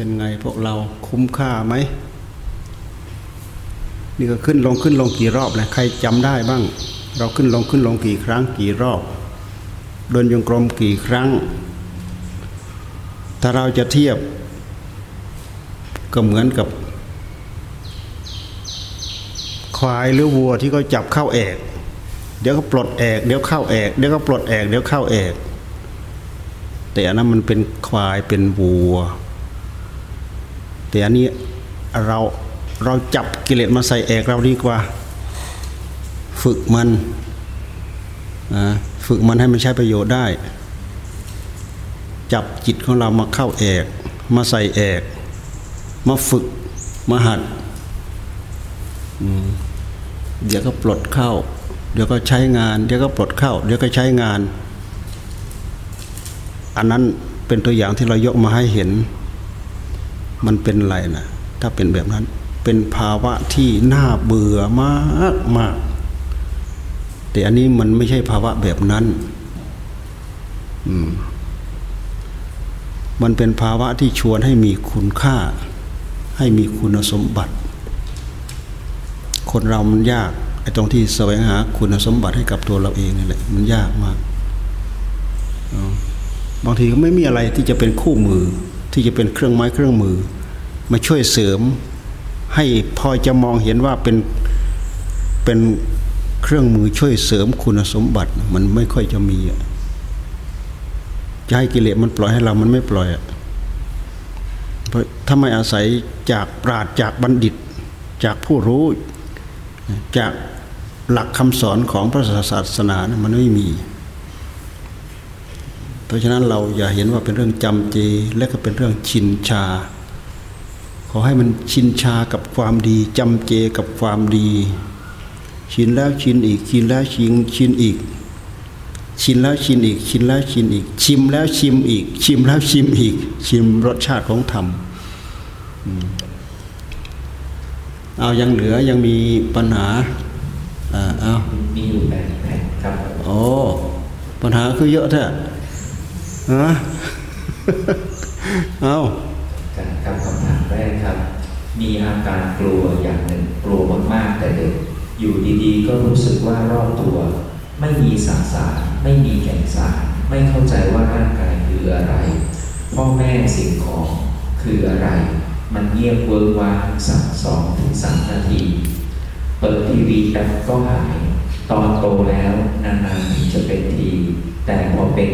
เป็นไงพวกเราคุ้มค่าไหมนี่ก็ขึ้นลงขึ้นลงกี่รอบแล้วใครจำได้บ้าง เราขึ้นลงขึ้นลงกี่ครั้งกี่รอบเดินยงกรมกี่ครั้ง ถ้าเราจะเทียบ ก็เหมือนกับ ควายหรือวัวที่เขาจับเข้าแอก เดี๋ยวก็ปลดแอกเดี๋ยวเข้าแอกเดี๋ยวก็ปลดแอกเดี๋ยวเข้าแอกแต่อันนั้นมันเป็นควายเป็นวัว แต่อันนี้เราเราจับกิเลสมาใส่แอกเราดีกว่า ฝึกมันฝึกมันให้มันใช้ประโยชน์ได้ จับจิตของเรามาเข้าแอก มาใส่แอก มาฝึกมาหัดเดี๋ยวก็ปลดเข้า เดี๋ยวก็ใช้งาน เดี๋ยวก็ปลดเข้า เดี๋ยวก็ใช้งาน อันนั้นเป็นตัวอย่างที่เรายกมาให้เห็น มันเป็นอะไรนะถ้าเป็นแบบนั้น เป็นภาวะที่น่าเบื่อมากมากแต่อันนี้มันไม่ใช่ภาวะแบบนั้นอืมมันเป็นภาวะที่ชวนให้มีคุณค่า ให้มีคุณสมบัติ คนเรามันยากไอ้ตรงที่แสวงหาคุณสมบัติให้กับตัวเราเองนี่แหละมันยากมากบางทีก็ไม่มีอะไรที่จะเป็นคู่มือ ที่จะเป็นเครื่องไม้เครื่องมือ มาช่วยเสริม ให้พอจะมองเห็นว่าเป็นเป็นเครื่องมือช่วยเสริมคุณสมบัติ มันไม่ค่อยจะมีอะจะให้กิเลสมันปล่อยให้เรามันไม่ปล่อยเพราะถ้าไม่อาศัยจากปราดจากบัณฑิต จากผู้รู้ จากหลักคำสอนของพระศาสนานะมันไม่มี เพราะฉะนั้นเราอย่าเห็นว่าเป็นเรื่องจำเจและก็เป็นเรื่องชินชา ขอให้มันชินชากับความดีจำเจกับความดี ชินแล้วชินอีกชินแล้วชินชินอีก ชินแล้วชินอีก ชินแล้วชินอีก ชิมแล้วชิมอีก ชิมแล้วชิมอีก ชิมรสชาติของธรรมเอายังเหลือยังมีปัญหาอ่าเอามีอยู่แปดแผ่นครับโอ้ปัญหาคือเยอะแท้ ฮะเอาการคำถามแรกครับ มีอาการกลัวอย่างหนึ่งกลัวมากๆแต่เด็กอยู่ดีๆ ก็รู้สึกว่ารอบตัว ไม่มีสสารไม่มีแก่นสารไม่เข้าใจว่าร่างกายคืออะไร พ่อแม่สิ่งของคืออะไร มันเงียบเวิร์ว่างสักสองถึงสามนาที เปิดทีวีแอปก็หาย ตอนโตแล้วนานๆถึงจะเป็นที แต่พอเป็น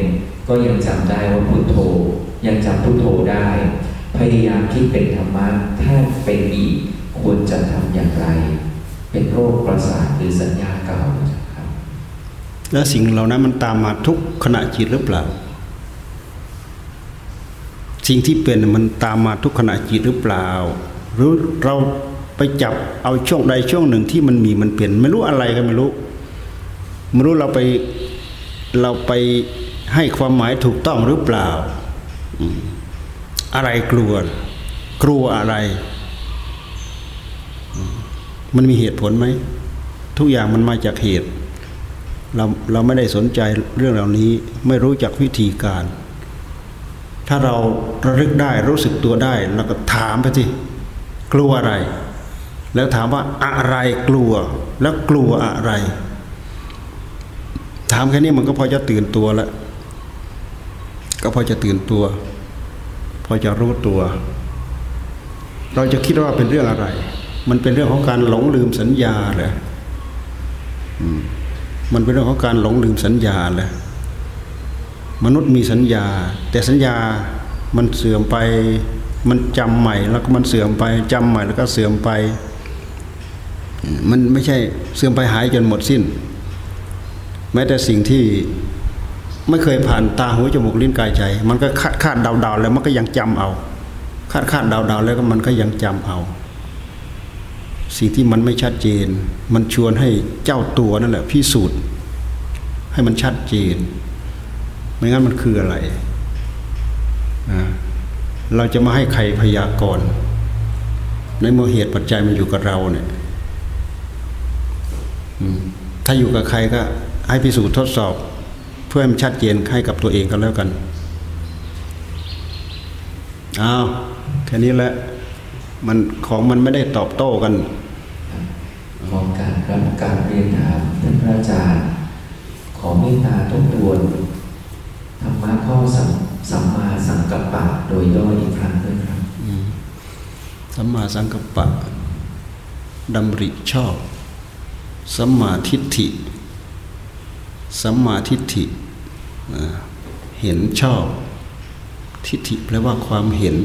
ก็ยังจำได้ว่าพุทโธ ยังจำพุทโธได้ พยายามคิดเป็นธรรมะถ้าเป็นอีกควรจะทำอย่างไร เป็นโรคประสาทหรือสัญญาเก่าครับ แล้วสิ่งเหล่านั้นมันตามมาทุกขณะจิตหรือเปล่า สิ่งที่เป็นมันตามมาทุกขณะจิตหรือเปล่า หรือเราไปจับเอาช่วงใดช่วงหนึ่งที่มันมีมันเปลี่ยน ไม่รู้อะไรก็ไม่รู้ไม่รู้เราไป เราไปให้ความหมายถูกต้องหรือเปล่า อะไรกลัว กลัวอะไรมมันมีเหตุผลไหม ทุกอย่างมันมาจากเหตุ เราเราไม่ได้สนใจเรื่องเหล่านี้ ไม่รู้จักวิธีการ ถ้าเราระลึกได้รู้สึกตัวได้เราก็ถามไปสิกลัวอะไร แล้วถามว่าอะไรกลัว แล้วกลัวอะไร ถามแค่นี้มันก็พอจะตื่นตัวแล้วก็พอจะตื่นตัว พอจะรู้ตัว เราจะคิดว่าเป็นเรื่องอะไร มันเป็นเรื่องของการหลงลืมสัญญาเหรอมันเป็นเรื่องของการหลงลืมสัญญาเหรอมนุษย์มีสัญญา แต่สัญญามันเสื่อมไป มันจำใหม่ แล้วก็มันเสื่อมไปจำใหม่แล้วก็เสื่อมไป มันไม่ใช่เสื่อมไปหายจนหมดสิ้น แม้แต่สิ่งที่ไม่เคยผ่านตาหูจมูกลิ้นกายใจ มันก็คาดคาดเดาเดาแล้วมันก็ยังจำเอา คาดคาดเดาเดาแล้วก็มันก็ยังจำเอา สิ่งที่มันไม่ชัดเจน มันชวนให้เจ้าตัวนั่นแหละพิสูจน์ ให้มันชัดเจน ไม่งั้นมันคืออะไรเราจะมาให้ใครพยากรณ์ในเมื่อเหตุปัจจัยมันอยู่กับเราเนี่ยถ้าอยู่กับใครก็ ให้พิสูจน์ทดสอบ เพื่อให้มันชัดเจนให้กับตัวเองก็แล้วกันอ้าวแค่นี้แหละมันของมันไม่ได้ตอบโต้กัน ขอการรับการเรียนถามท่านพระอาจารย์ ขอเมตตาทบทวนธรรมะข้อสัมสัมมาสังกัปปะโดยย่ออีกครั้งด้วยครับสัมมาสังกัปปะดำริชอบสัมมาทิฏฐิ สัมมาทิฏฐิเห็นชอบ ทิฏฐิแปลว่าความเห็น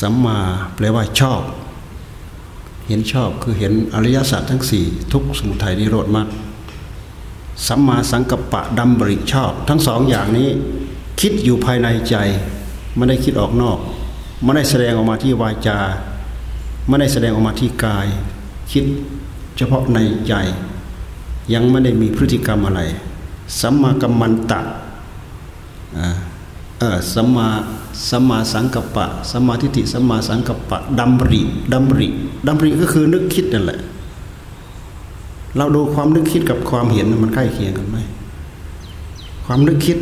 สัมมาแปลว่าชอบ เห็นชอบคือเห็นอริยสัจทั้งสี่ทุกสมุทัยนิโรธมรรคสัมมาสังกัปปะดำริชอบ ทั้งสองอย่างนี้ คิดอยู่ภายในใจไม่ได้คิดออกนอกไม่ได้แสดงออกมาที่วาจาไม่ได้แสดงออกมาที่กาย คิดเฉพาะในใจ ยังไม่ได้มีพฤติกรรมอะไร สัมมากัมมันตะเออสัมมาสัมมาสังกัปปะสัมมาทิฏฐิสัมมาสังกัปปะดำริดำริดำริก็คือนึกคิดนั่นแหละ เราดูความนึกคิดกับความเห็นมันใกล้เคียงกันไหมความนึกคิด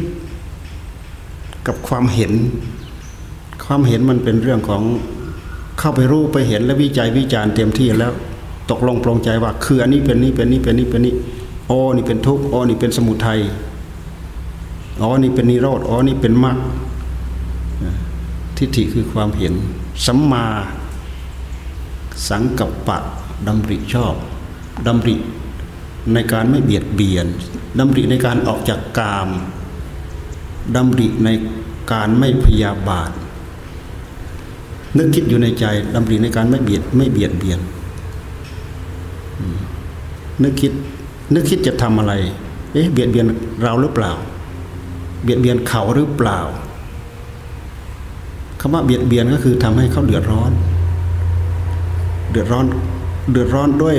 กับความเห็น ความเห็นมันเป็นเรื่องของเข้าไปรู้ไปเห็นและวิจัยวิจารณ์เต็มที่แล้ว ตกลงปลงใจว่า คืออันนี้เป็นนี้เป็นนี้เป็นนี้เป็นนี้อ๋อนี่เป็นทุกข์อ๋อนี่เป็นสมุทัยอ๋อนี่เป็นนิโรธอ๋อนี่เป็นมรรคทิฏฐิคือความเห็นสัมมา สังกัปปะดำริชอบดำริในการไม่เบียดเบียนดำริในการออกจากกามดำริในการไม่พยาบาท นึกคิดอยู่ในใจดำริในการไม่เบียดไม่เบียดเบียน นึกคิด นึกคิดจะทำอะไร เอ๊ะเบียดเบียนเราหรือเปล่า เบียดเบียนเขาหรือเปล่าคำว่าเบียดเบียนก็คือทำให้เขาเดือดร้อน เดือดร้อน เดือดร้อนด้วย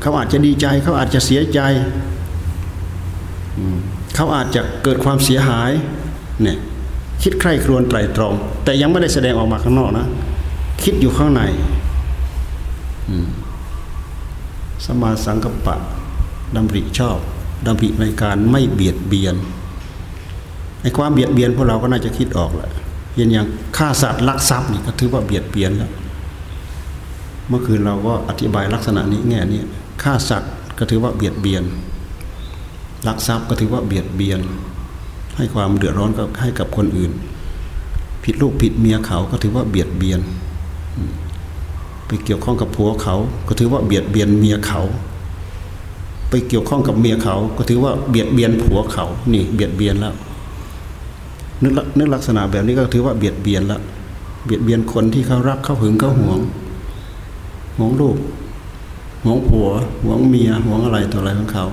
เขาอาจจะดีใจ เขาอาจจะเสียใจ เขาอาจจะเกิดความเสียหาย เนี่ย คิดใคร่ครวญไตรตรอง แต่ยังไม่ได้แสดงออกมาข้างนอกนะ คิดอยู่ข้างใน สมาสังกัปปะดำริชอบดำริในการไม่เบียดเบียนไอ้ความเบียดเบียนพวกเราก็น่าจะคิดออกแหละเช่นอย่างฆ่าสัตว์ลักทรัพย์นี่ก็ถือว่าเบียดเบียนแล้ว เมื่อคืนเราก็อธิบายลักษณะนี้แง่นี้ฆ่าสัตว์ก็ถือว่าเบียดเบียนลักทรัพย์ก็ถือว่าเบียดเบียน ให้ความเดือดร้อนกับให้กับคนอื่น ผิดลูกผิดเมียเขาก็ถือว่าเบียดเบียน ไปเกี่ยวข้องกับผัวเขา ก็ถือว่าเบียดเบียนเมียเขา ไปเกี่ยวข้องกับเมียเขา ก็ถือว่าเบียดเบียนผัวเขานี่เบียดเบียนแล้วนึกละนึกลักษณะแบบนี้ก็ถือว่าเบียดเบียนแล้วเบียดเบียนคนที่เขารักเขาหึงเขาหวงหวงลูกหวงผัวหวงเมียหวงอะไรต่ออะไรของเขา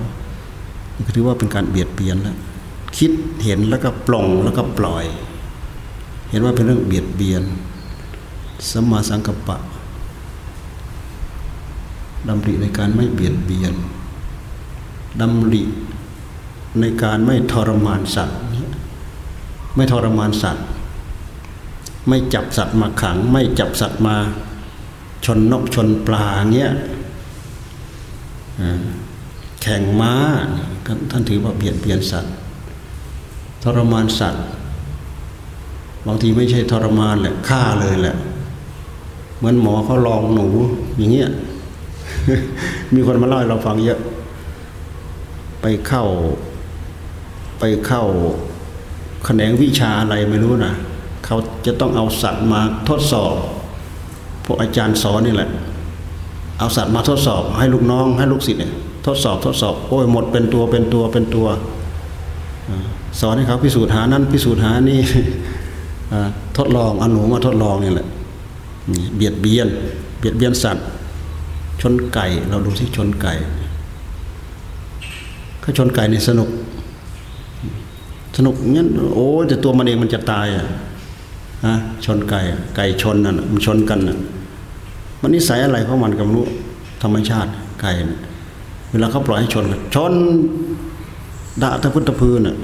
ก็ถือว่าเป็นการเบียดเบียนแล้วคิดเห็นแล้วก็ปลงแล้วก็ปล่อย เห็นว่าเป็นเรื่องเบียดเบียนสัมมาสังกัปปะ ดำริในการไม่เบียดเบียนดำริในการไม่ทรมานสัตว์ไม่ทรมานสัตว์ ไม่จับสัตว์มาขัง ไม่จับสัตว์มาชนนกชนปลาเงี้ยแข่งม้าท่านถือว่าเบียดเบียนสัตว์ ทรมานสัตว์บางทีไม่ใช่ทรมานแหละฆ่าเลยแหละ เหมือนหมอเขาลองหนูอย่างเงี้ย มีคนมาเล่าให้เราฟังเยอะ ไปเข้า ไปเข้าแขนงวิชาอะไรไม่รู้นะเขาจะต้องเอาสัตว์มาทดสอบ พวกอาจารย์สอนนี่แหละ เอาสัตว์มาทดสอบ ให้ลูกน้อง ให้ลูกศิษย์เนี่ยทดสอบทดสอบโอ้ยหมดเป็นตัวเป็นตัวเป็นตัว สอนให้เขาพิสูจน์หานั้นพิสูจน์หานี่ทดลองเอาหนูมาทดลองนี่แหละเบียดเบียน เบียดเบียนสัตว์ ชนไก่ เราดูที่ชนไก่ถ้าชนไก่นี่สนุก สนุกงั้นโอ้แต่ตัวมันเองมันจะตายอะฮะชนไก่ ไก่ชนน่ะมันชนกันน่ะมันนิสัยอะไรของมันก็ไม่รู้ธรรมชาติไก่เวลาเขาปล่อยให้ชนกันชนด่าตะพุทธพืนน่ะ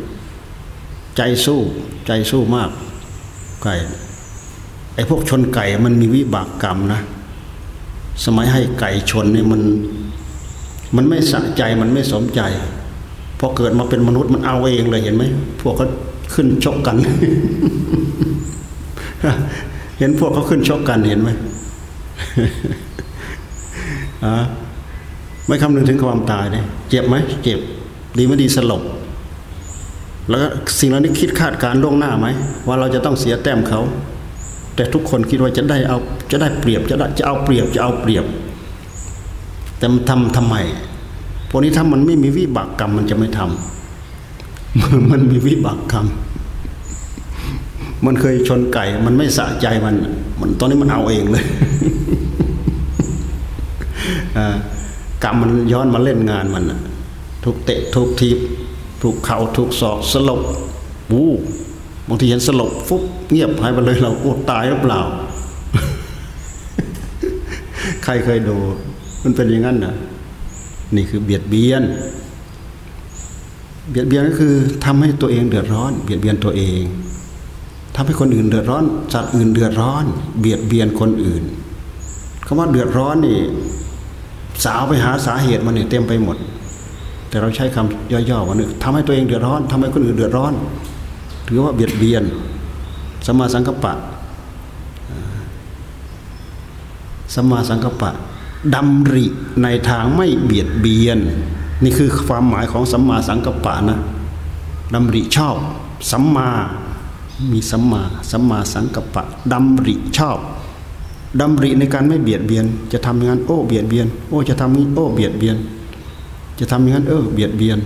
ใจสู้ใจสู้มากไก่ไอ้พวกชนไก่มันมีวิบากกรรมนะ สมัยให้ไก่ชนเนี่ยมัน มันไม่สะใจมันไม่สมใจพอเกิดมาเป็นมนุษย์มันเอาเองเลยเห็นไหมพวกเขาขึ้นชกกัน เห็นพวกเขาขึ้นชกกันเห็นไหมอะไม่คำนึงถึงความตายเลยเจ็บไหมเจ็บดีไม่ดีสลบแล้วก็สิ่งเหล่านี้คิดคาดการล่วงหน้าไหมว่าเราจะต้องเสียแต้มเขา แต่ทุกคนคิดว่าจะได้เอาจะได้เปรียบจะได้จะเอาเปรียบจะเอาเปรียบ แต่มันทำทำไมพวกนี้ถ้ามันไม่มีวิบากกรรมมันจะไม่ทำมันมีวิบากกรรมมันเคยชนไก่ มันไม่สะใจมัน มันตอนนี้มันเอาเองเลยกรรมมันย้อนมาเล่นงานมันน่ะถูกเตะถูกทีบถูกเข่าถูกศอกสลบวู้ บางทีเห็นสลบฟุบเงียบหายไปเลยเราโอ้ตายหรือเปล่า ใครเคยดู มันเป็นอย่างนั้นนะนี่คือเบียดเบียน เบียดเบียนก็คือทำให้ตัวเองเดือดร้อน เบียดเบียนตัวเองทำให้คนอื่นเดือดร้อนสัตว์อื่นเดือดร้อน เบียดเบียนคนอื่นคำว่าเดือดร้อนนี่สาวไปหาสาเหตุมันเนี่ยเต็มไปหมด แต่เราใช้คำย่อๆว่านึกทำให้ตัวเองเดือดร้อนทำให้คนอื่นเดือดร้อน ถือว่าเบียดเบียนสัมมาสังกัปปะสัมมาสังกัปปะดำริในทางไม่เบียดเบียน นี่คือความหมายของสัมมาสังกัปปะนะดำริชอบสัมมามีสัมมาสัมมาสังกัปปะดำริชอบดำริในการไม่เบียดเบียน จะทำอย่างนั้นโอ้เบียดเบียน โอ้จะทำนี้โอ้เบียดเบียน จะทำอย่างนั้นเออเบียดเบียน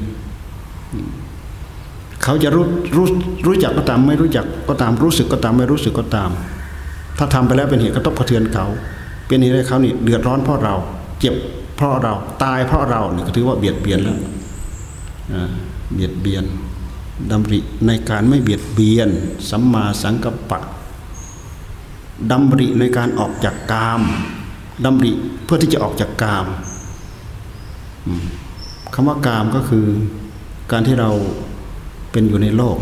เขาจะรู้รู้รู้จักก็ตามไม่รู้จักก็ตามรู้สึกก็ตามไม่รู้สึกก็ตาม ถ้าทำไปแล้วเป็นเหตุกระทบกระเทือนเขา เป็นเหตุให้เขานี่เดือดร้อนเพราะเรา เจ็บเพราะเราตายเพราะเราเนี่ก็ถือว่าเบียดเบียนแล้วเบียดเบียนดำริในการไม่เบียดเบียนสัมมาสังกัปปะดำริในการออกจากกามดำริเพื่อที่จะออกจากกามคำว่ากามก็คือการที่เรา เป็นอยู่ในโลก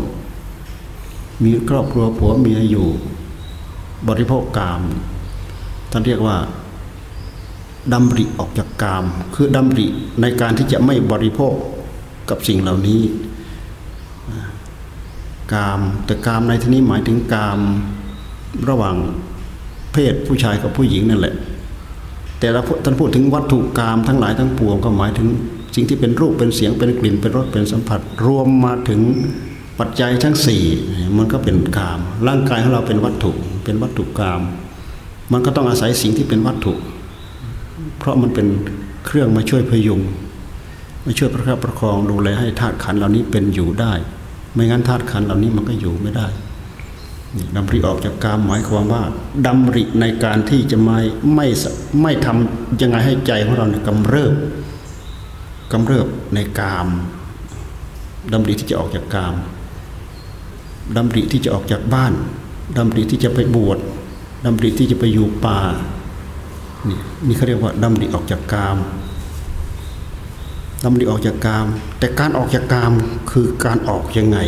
มีครอบครัวผัวเมียอยู่ บริโภคกามท่านเรียกว่าดำริออกจากกาม คือดำริในการที่จะไม่บริโภคกับสิ่งเหล่านี้กามแต่กามในที่นี้หมายถึงกามระหว่างเพศผู้ชายกับผู้หญิงนั่นแหละ แต่เราท่านพูดถึงวัตถุกามทั้งหลายทั้งปวงก็หมายถึง สิ่งที่เป็นรูปเป็นเสียงเป็นกลิ่นเป็นรสเป็นสัมผัส รวมมาถึงปัจจัยทั้งสี่มันก็เป็นกาม ร่างกายของเราเป็นวัตถุเป็นวัตถุกาม มันก็ต้องอาศัยสิ่งที่เป็นวัตถุ เพราะมันเป็นเครื่องมาช่วยพยุงมาช่วยประคับประคองดูแลให้ธาตุขันเหล่านี้เป็นอยู่ได้ ไม่งั้นธาตุขันเหล่านี้มันก็อยู่ไม่ได้ดำริออกจากกามหมายความว่าดำริในการที่จะไม่ไม่ไม่ทำยังไงให้ใจของเราเนี่ยกำเริบ กำเริบในกามดำริที่จะออกจากกามดำริที่จะออกจากบ้านดำริที่จะไปบวชดำริที่จะไปอยู่ป่านี่นี่เขาเรียกว่าดำริออกจากกามดำริออกจากกาม แต่การออกจากกามคือการออกยังไง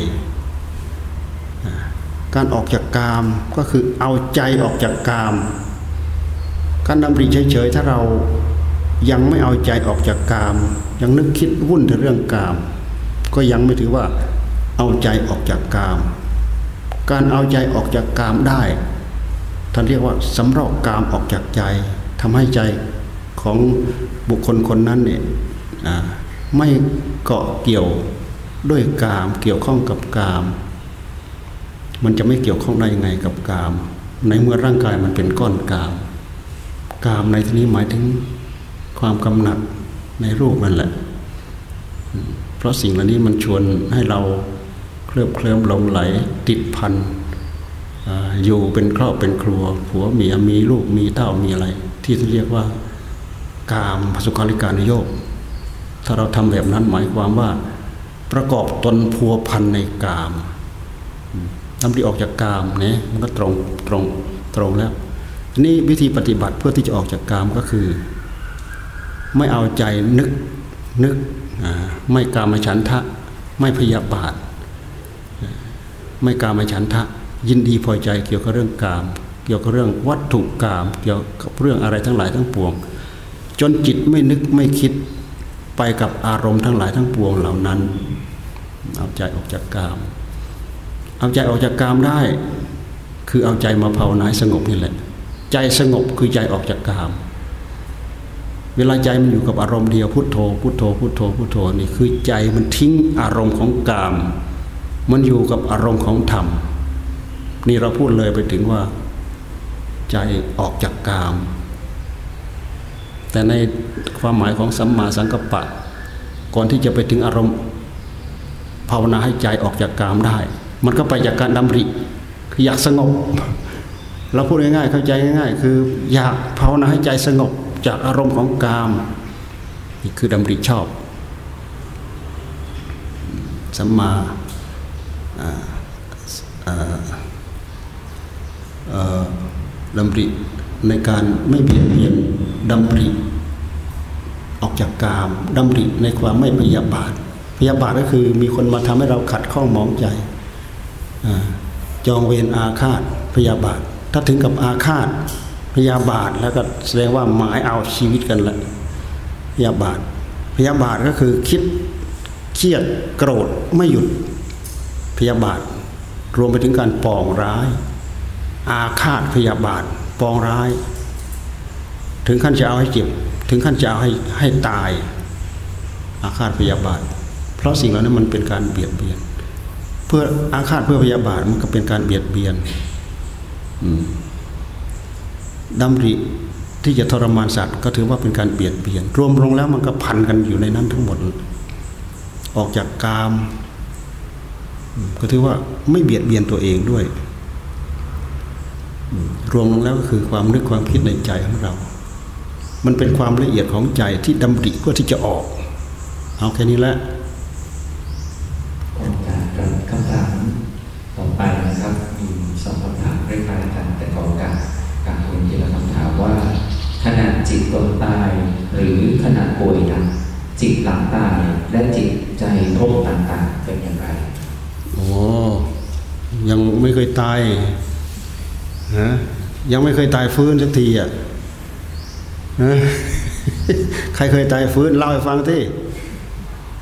การออกจากกามก็คือเอาใจออกจากกาม การดำริเฉยๆถ้าเรา ยังไม่เอาใจออกจากกาม ยังนึกคิดวุ่นแต่เรื่องกาม ก็ยังไม่ถือว่าเอาใจออกจากกาม การเอาใจออกจากกามได้ท่านเรียกว่าสำรอกกามออกจากใจทำให้ใจของบุคคลคนนั้นเนี่ยไม่เกาะเกี่ยวด้วยกาม เกี่ยวข้องกับกาม มันจะไม่เกี่ยวข้องได้ยังไงกับกาม ในเมื่อร่างกายมันเป็นก้อนกาม กามในที่นี้หมายถึง ความกำหนัดในรูปนั่นแหละ เพราะสิ่งเหล่านี้มันชวนให้เราเคลือบเคลิ้มหลงไหลติดพันอยู่เป็นครอบเป็นครัว ผัวเมียมีลูกมีเต้ามีอะไร ที่เรียกว่ากามพสุขาริการโยกถ้าเราทำแบบนั้นหมายความว่า ประกอบตนพัวพันในกามนำที่ออกจากกามเนี่ยมันก็ตรงตรงตรงแล้วนี่วิธีปฏิบัติเพื่อที่จะออกจากกามก็คือ ไม่เอาใจนึกนึกไม่กามฉันทะ ไม่พยาบาท ไม่กามฉันทะ ยินดีพอใจเกี่ยวกับเรื่องกาม เกี่ยวกับเรื่องวัตถุกาม เกี่ยวกับเรื่องอะไรทั้งหลายทั้งปวง จนจิตไม่นึกไม่คิดไปกับอารมณ์ทั้งหลายทั้งปวงเหล่านั้น เอาใจออกจากกาม เอาใจออกจากกามได้ คือเอาใจมาภาวนาสงบนี่แหละ ใจสงบคือใจออกจากกาม เวลาใจมันอยู่กับอารมณ์เดียวพุทโธพุทโธพุทโธพุทโธนี่คือใจมันทิ้งอารมณ์ของกาม มันอยู่กับอารมณ์ของธรรม นี่เราพูดเลยไปถึงว่า ใจออกจากกาม แต่ในความหมายของสัมมาสังกัปปะ ก่อนที่จะไปถึงอารมณ์ ภาวนาให้ใจออกจากกามได้ มันก็ไปจากการดำริคืออยากสงบเราพูดง่ายๆเข้าใจง่าย ๆ คืออยากภาวนาให้ใจสงบ จากอารมณ์ของกามนี่คือดำริชอบสัมมาดำริในการไม่เบียดเบียนดำริออกจากกามดำริในความไม่พยาบาท พยาบาทก็คือมีคนมาทำให้เราขัดข้องมองใจจองเวรอาฆาตพยาบาท ถ้าถึงกับอาฆาต พยาบาทแล้วก็แสดงว่าหมายเอาชีวิตกันละพยาบาท พยาบาทก็คือคิดเครียดโกรธไม่หยุดพยาบาท รวมไปถึงการปองร้าย อาฆาตพยาบาทปองร้าย ถึงขั้นจะเอาให้เจ็บถึงขั้นจะเอาให้ให้ตาย อาฆาตพยาบาท เพราะสิ่งเหล่านั้นมันเป็นการเบียดเบียน เพื่ออาฆาตเพื่อพยาบาทมันก็เป็นการเบียดเบียน อืม ดำริที่จะทรมานสัตว์ ก็ถือว่าเป็นการเบียดเบียน รวมลงแล้วมันก็พันกันอยู่ในนั้นทั้งหมด ออกจากกาม ก็ถือว่าไม่เบียดเบียนตัวเองด้วย รวมลงแล้วก็คือความนึกความคิดในใจของเรา มันเป็นความละเอียดของใจที่ดำริเพื่อที่จะออก เอาแค่นี้แหละการคำถามต่อไปนะครับ มีสองคำถามคล้ายๆกันแต่ขอการการเรียนทีละคำถามว่า ขณะจิตตนตาย หรือขณะ ป่วยนักจิตหลังตายและจิตใจพบต่างๆเป็นอย่างไรโอ้ยังไม่เคยตายฮะยังไม่เคยตายฟื้นสักทีอะฮะใครเคยตายฟื้นเล่าให้ฟังที่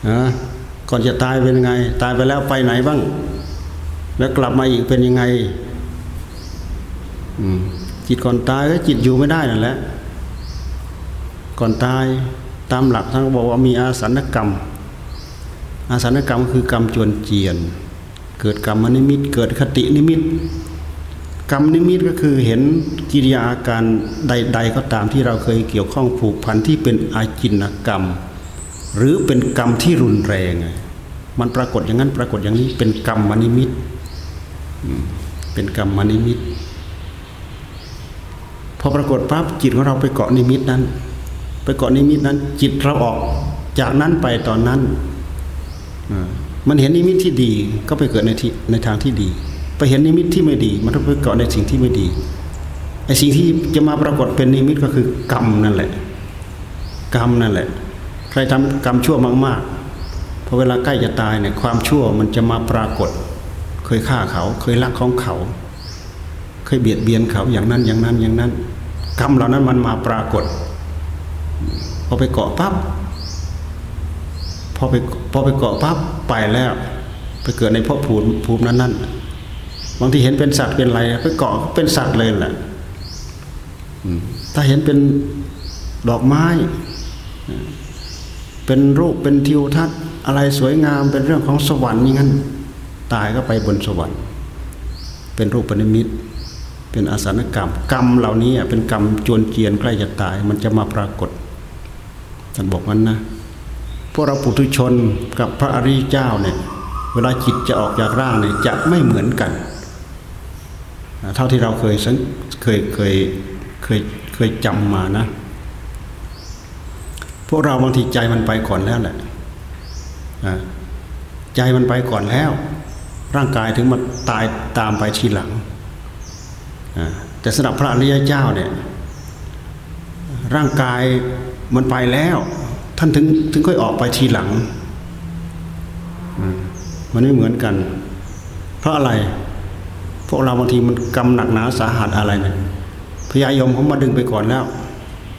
ฮะก่อนจะตายเป็นยังไง ตายไปแล้วไปไหนบ้าง แล้วกลับมาอีกเป็นยังไงจิตก่อนตายก็จิตอยู่ไม่ได้นั่นแหละก่อนตาย ตามหลักท่านบอกว่ามีอาสันกรรม อาสันกรรมคือกรรมจวนเจียน เกิดกรรมนิมิต เกิดคตินิมิต กรรมนิมิตก็คือเห็นกิริยาอาการใด ๆ ก็ตามที่เราเคยเกี่ยวข้องผูกพันที่เป็นอาจินกรรม หรือเป็นกรรมที่รุนแรง มันปรากฏอย่างนั้นปรากฏอย่างนี้เป็นกรรมมนิมิต เป็นกรรมนิมิต พอปรากฏปั๊บจิตของเราไปเกาะนิมิตนั้น ไปเกาะนิมิตนั้น จิตเราออกจากนั้นไปตอนนั้นมันเห็นนิมิตที่ดีก็ไปเกิดในที่ในทางที่ดี ไปเห็นนิมิตที่ไม่ดี มันต้องไปเกาะในสิ่งที่ไม่ดีไอ้สิ่งที่จะมาปรากฏเป็นนิมิตก็คือกรรมนั่นแหละ กรรมนั่นแหละ ใครทำกรรมชั่วมากๆพอเวลาใกล้จะตายเนี่ยความชั่วมันจะมาปรากฏ เคยฆ่าเขา เคยลักของเขา เคยเบียดเบียนเขาอย่างนั้นอย่างนั้นอย่างนั้น กรรมเหล่านั้นมันมาปรากฏ พอไปเกาะปั๊บพอไปพอไปเกาะปั๊บไปแล้ว ไปเกิดในภพภูมิภูมินั้นนั้นบางทีเห็นเป็นสัตว์เป็นอะไรไปเกาะเป็นสัตว์เลยแหละถ้าเห็นเป็นดอกไม้ เป็นรูปเป็นทิวทัศน์อะไรสวยงามเป็นเรื่องของสวรรค์อย่างนั้น ตายก็ไปบนสวรรค์ เป็นรูปปณิมิตเป็นอาสนกรรม กรรมเหล่านี้เป็นกรรมจวนเจียนใกล้จะตาย มันจะมาปรากฏ ท่านบอกนั้นนะพวกเราปุถุชนกับพระอริยเจ้าเนี่ยเวลาจิตจะออกจากร่างเนี่ยจะไม่เหมือนกัน เท่าที่เราเคยเคยเคยเคยเคยจำมานะ พวกเราบางทีใจมันไปก่อนแล้วแหละใจมันไปก่อนแล้ว ร่างกายถึงมาตายตามไปทีหลังแต่สำหรับพระอริยเจ้าเนี่ยร่างกาย มันไปแล้ว ท่านถึงถึงค่อยออกไปทีหลังมันไม่เหมือนกัน เพราะอะไร พวกเราบางทีมันกำหนักหนาสาหัสอะไรเนี่ยพญายมเขามาดึงไปก่อนแล้ว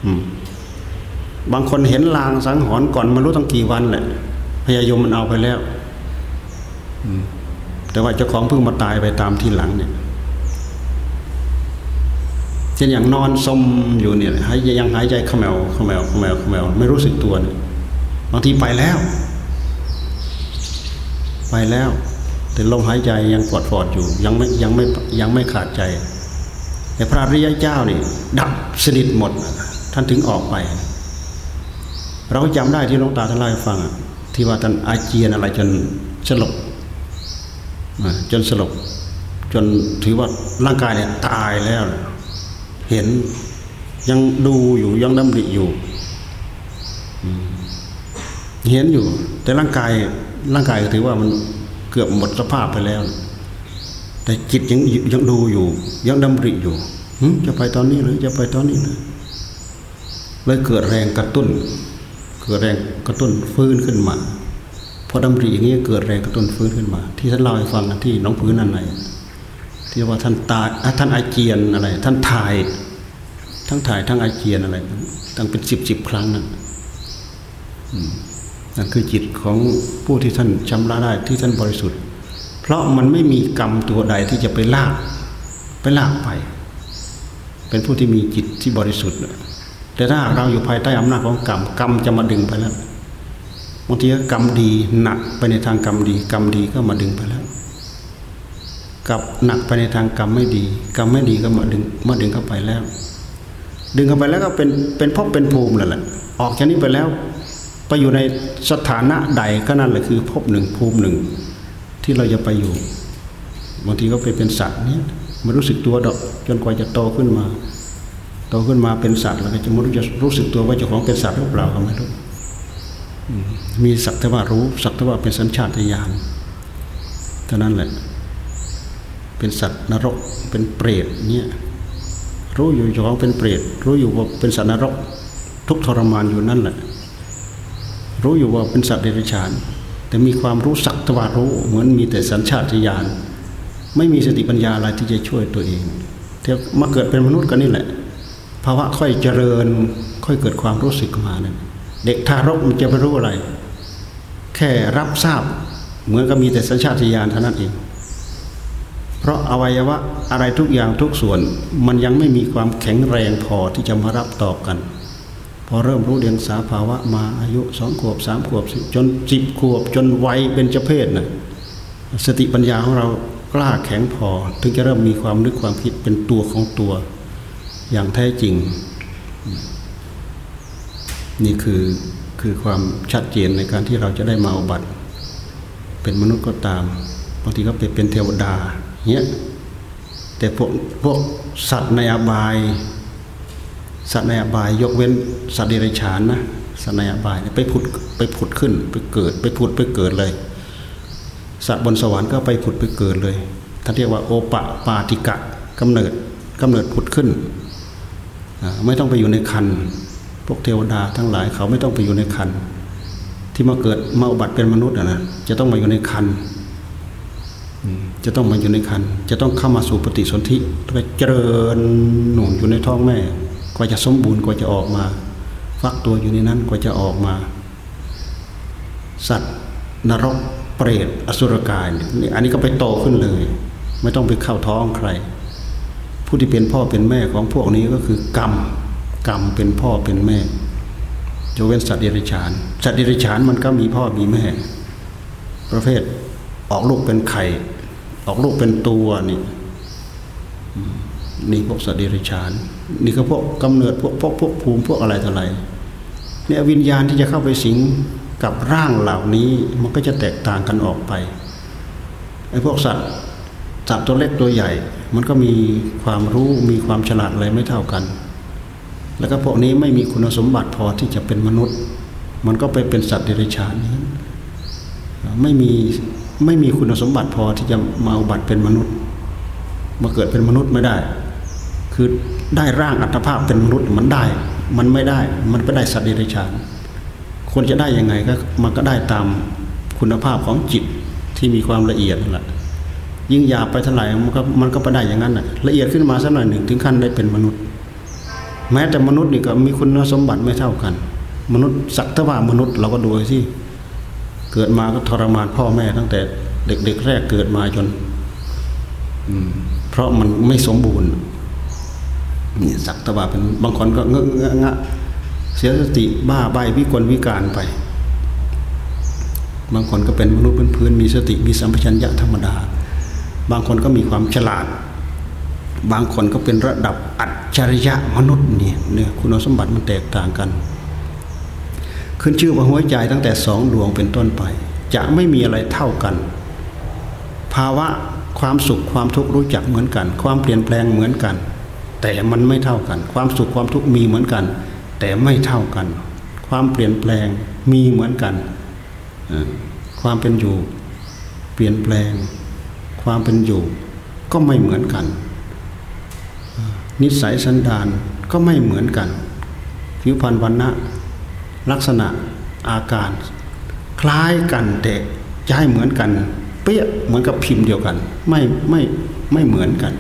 อืมบางคนเห็นลางสังหรณ์ก่อนมารู้ตั้งกี่วันแหละพญายมมันเอาไปแล้วแต่ว่าเจ้าของเพิ่งมาตายไปตามที่หลังเนี่ยเช่นอย่างนอนสมอยู่เนี่ยหายยังหายใจขมวขมวขมวขมวไม่รู้สึกตัวเนี่ยบางทีไปแล้ว ไปแล้ว แต่ลมหายใจยังปอดฟอดอยู่ ยังไม่ยังไม่ยังไม่ขาดใจ แต่พระริยเจ้านี่ ดับสนิทหมด ท่านถึงออกไป เราก็จำได้ที่หลวงตาท่านเล่าให้ฟัง ที่ว่าท่านอาเจียนอะไรจนสลบอ่าจนสลบจนถือว่าร่างกายเนี่ยตายแล้ว เห็นยังดูอยู่ยังดำริอยู่ เห็นอยู่ แต่ร่างกายร่างกายถือว่ามันเกือบหมดสภาพไปแล้ว แต่จิตยังยังดูอยู่ ยังดำริอยู่จะไปตอนนี้หรือจะไปตอนนี้หรือเลยเกิดแรงกระตุ้น เกิดแรงกระตุ้นฟื้นขึ้นมาพอดำริอย่างนี้เกิดแรงกระตุ้นฟื้นขึ้นมา ที่ท่านเล่าให้ฟังที่น้องพื้นนั่นไหน ที่ว่าท่านตายท่านอาเจียนอะไร ท่านถ่าย ทั้งถ่ายทั้งอาเจียนอะไรตั้งเป็นสิบสิบครั้งนั่นนั่นคือจิตของผู้ที่ท่านชำระได้ที่ท่านบริสุทธิ์ เพราะมันไม่มีกรรมตัวใดที่จะไปลากไปลากไป เป็นผู้ที่มีจิตที่บริสุทธิ์แต่ถ้าหากเราอยู่ภายใต้อำนาจของกรรมกรรมจะมาดึงไปแล้วบางทีก็กรรมดีหนักไปในทางกรรมดี กรรมดีก็มาดึงไปแล้ว กับหนักไปในทางกรรมไม่ดี กรรมไม่ดีก็มาดึงมาดึงเข้าไปแล้ว ดึงเข้าไปแล้วก็เป็นเป็นภพเป็นภูมิแล้วแหละออกจากนี้ไปแล้วไปอยู่ในสถานะใดก็นั่นแหละคือภพหนึ่งภูมิหนึ่งที่เราจะไปอยู่บางทีก็ไปเป็นสัตว์เนี่ยไม่รู้สึกตัวดอกจนกว่าจะโตขึ้นมาโตขึ้นมาเป็นสัตว์แล้วก็จะไม่รู้จะรู้สึกตัวว่าเจ้าของเป็นสัตว์หรือเปล่าก็ไม่รู้มมีสักแต่ว่ารู้สักแต่ว่าเป็นสัญชาตญาณเท่านั้นแหละ เป็นสัตว์นรก เป็นเปรตเนี่ยรู้อยู่เจ้าของเป็นเปรตรู้อยู่ว่าเป็นสัตว์นรก ทุกทรมานอยู่นั่นแหละ รู้อยู่ว่าเป็นสัตว์เดรัจฉาน แต่มีความรู้สักตวารู้เหมือนมีแต่สัญชาตญาณไม่มีสติปัญญาอะไรที่จะช่วยตัวเองเที่มาเกิดเป็นมนุษย์กันนี่แหละภาวะค่อยเจริญค่อยเกิดความรู้สึกมาเนี่ยเด็กทารกมันจะไปรู้อะไร แค่รับทราบเหมือนกับมีแต่สัญชาตญาณเท่านั้นเอง เพราะอวัยวะอะไรทุกอย่างทุกส่วน มันยังไม่มีความแข็งแรงพอที่จะมารับต่อกัน พอเริ่มรู้เดียงสาภาวะมาอายุสองขวบสามขวบจนสิบขวบ จนวัยเป็นเจเพศนะสติปัญญาของเรากล้าแข็งพอ ถึงจะเริ่มมีความนึกความคิดเป็นตัวของตัว อย่างแท้จริง นี่คือคือความชัดเจนในการที่เราจะได้มาอุบัติ เป็นมนุษย์ก็ตามบางทีก็ไปเป็นเทวดา เนี้ยแต่พวกพวกสัตว์ในอบาย สัตว์ในอบาย ยกเว้นสัตว์เดรัจฉานนะสัตว์ในอบายไปผุดไปผุดขึ้นไปเกิด ไปผุดไปเกิดเลย สัตว์บนสวรรค์ก็ไปผุดไปเกิดเลยท่านเรียกว่าโอปะปาติกะกำเนิดกำเนิดผุดขึ้นไม่ต้องไปอยู่ในคันพวกเทวดาทั้งหลายเขาไม่ต้องไปอยู่ในคันที่มาเกิดมาอุบัติเป็นมนุษย์นะจะต้องมาอยู่ในคัน จะต้องมาอยู่ในคันจะต้องเข้ามาสู่ปฏิสนธิไปเจริญหนุนอยู่ในท้องแม่กว่าจะสมบูรณ์กว่าจะออกมา ฟักตัวอยู่ในนั้นกว่าจะออกมา สัตว์ นรกเปรตอสุรกายเนี่ยอันนี้ก็ไปโตขึ้นเลย ไม่ต้องไปเข้าท้องใคร ผู้ที่เป็นพ่อเป็นแม่ของพวกนี้ก็คือกรรมกรรมเป็นพ่อเป็นแม่ยกเว้นสัตว์เดรัจฉาน สัตว์เดรัจฉานมันก็มีพ่อมีแม่ ประเภทออกลูกเป็นไข่ ออกลูกเป็นตัวนี่นี่พวกสัตว์เดรัจฉาน นี่ก็พวกกำเนิดพวกพวกพวกภูมิพวกอะไรต่ออะไรเนี่ยวิญญาณที่จะเข้าไปสิงกับร่างเหล่านี้มันก็จะแตกต่างกันออกไปไอ้พวกสัตว์สัตว์ตัวเล็กตัวใหญ่ มันก็มีความรู้มีความฉลาดอะไรไม่เท่ากัน แล้วก็พวกนี้ไม่มีคุณสมบัติพอที่จะเป็นมนุษย์ มันก็ไปเป็นสัตว์เดรัจฉานนี้ไม่มี ไม่มีคุณสมบัติพอที่จะมาอุบัติเป็นมนุษย์ มาเกิดเป็นมนุษย์ไม่ได้ คือได้ร่างอัตภาพเป็นมนุษย์มันได้ มันไม่ได้มันไปได้สัตว์เดรัจฉานควรจะได้ยังไงก็มันก็ได้ตามคุณภาพของจิตที่มีความละเอียดนั่นแหละยิ่งหยาบไปเท่าไหร่มันก็มันก็ไปได้อย่างนั้นน่ะละเอียดขึ้นมาสักหน่อยหนึ่งถึงขั้นได้เป็นมนุษย์ แม้แต่มนุษย์นี่ก็มีคุณสมบัติไม่เท่ากัน มนุษย์สักแต่ว่ามนุษย์เราก็ดูสิ เกิดมาก็ทรมานพ่อแม่ตั้งแต่เด็กๆแรกเกิดมาจนเพราะมันไม่สมบูรณ์นี่สักตะว่าเป็นบางคนก็เงอะเงอะงะเสียสติบ้าใบวิกลวิการไป บางคนก็เป็นมนุษย์พื้นๆมีสติมีสัมปชัญญะธรรมดา บางคนก็มีความฉลาด บางคนก็เป็นระดับอัจฉริยะมนุษย์เนี่ยเนี่ยคุณสมบัติมันแตกต่างกัน ขึ้นชื่อว่าหัวใจตั้งแต่สองดวงเป็นต้นไป จะไม่มีอะไรเท่ากัน ภาวะความสุขความทุกข์รู้จักเหมือนกัน ความเปลี่ยนแปลงเหมือนกัน แต่มันไม่เท่ากัน ความสุขความทุกข์มีเหมือนกัน แต่ไม่เท่ากัน ความเปลี่ยนแปลงมีเหมือนกันความเป็นอยู่ เปลี่ยนแปลง ความเป็นอยู่ ก็ไม่เหมือนกัน นิสัยสันดานก็ไม่เหมือนกันผิวพรรณวันณะ ลักษณะอาการ คล้ายกันแต่จะให้เหมือนกัน เปี้ยเหมือนกับพิมพ์เดียวกัน ไม่ไม่ไม่เหมือนกัน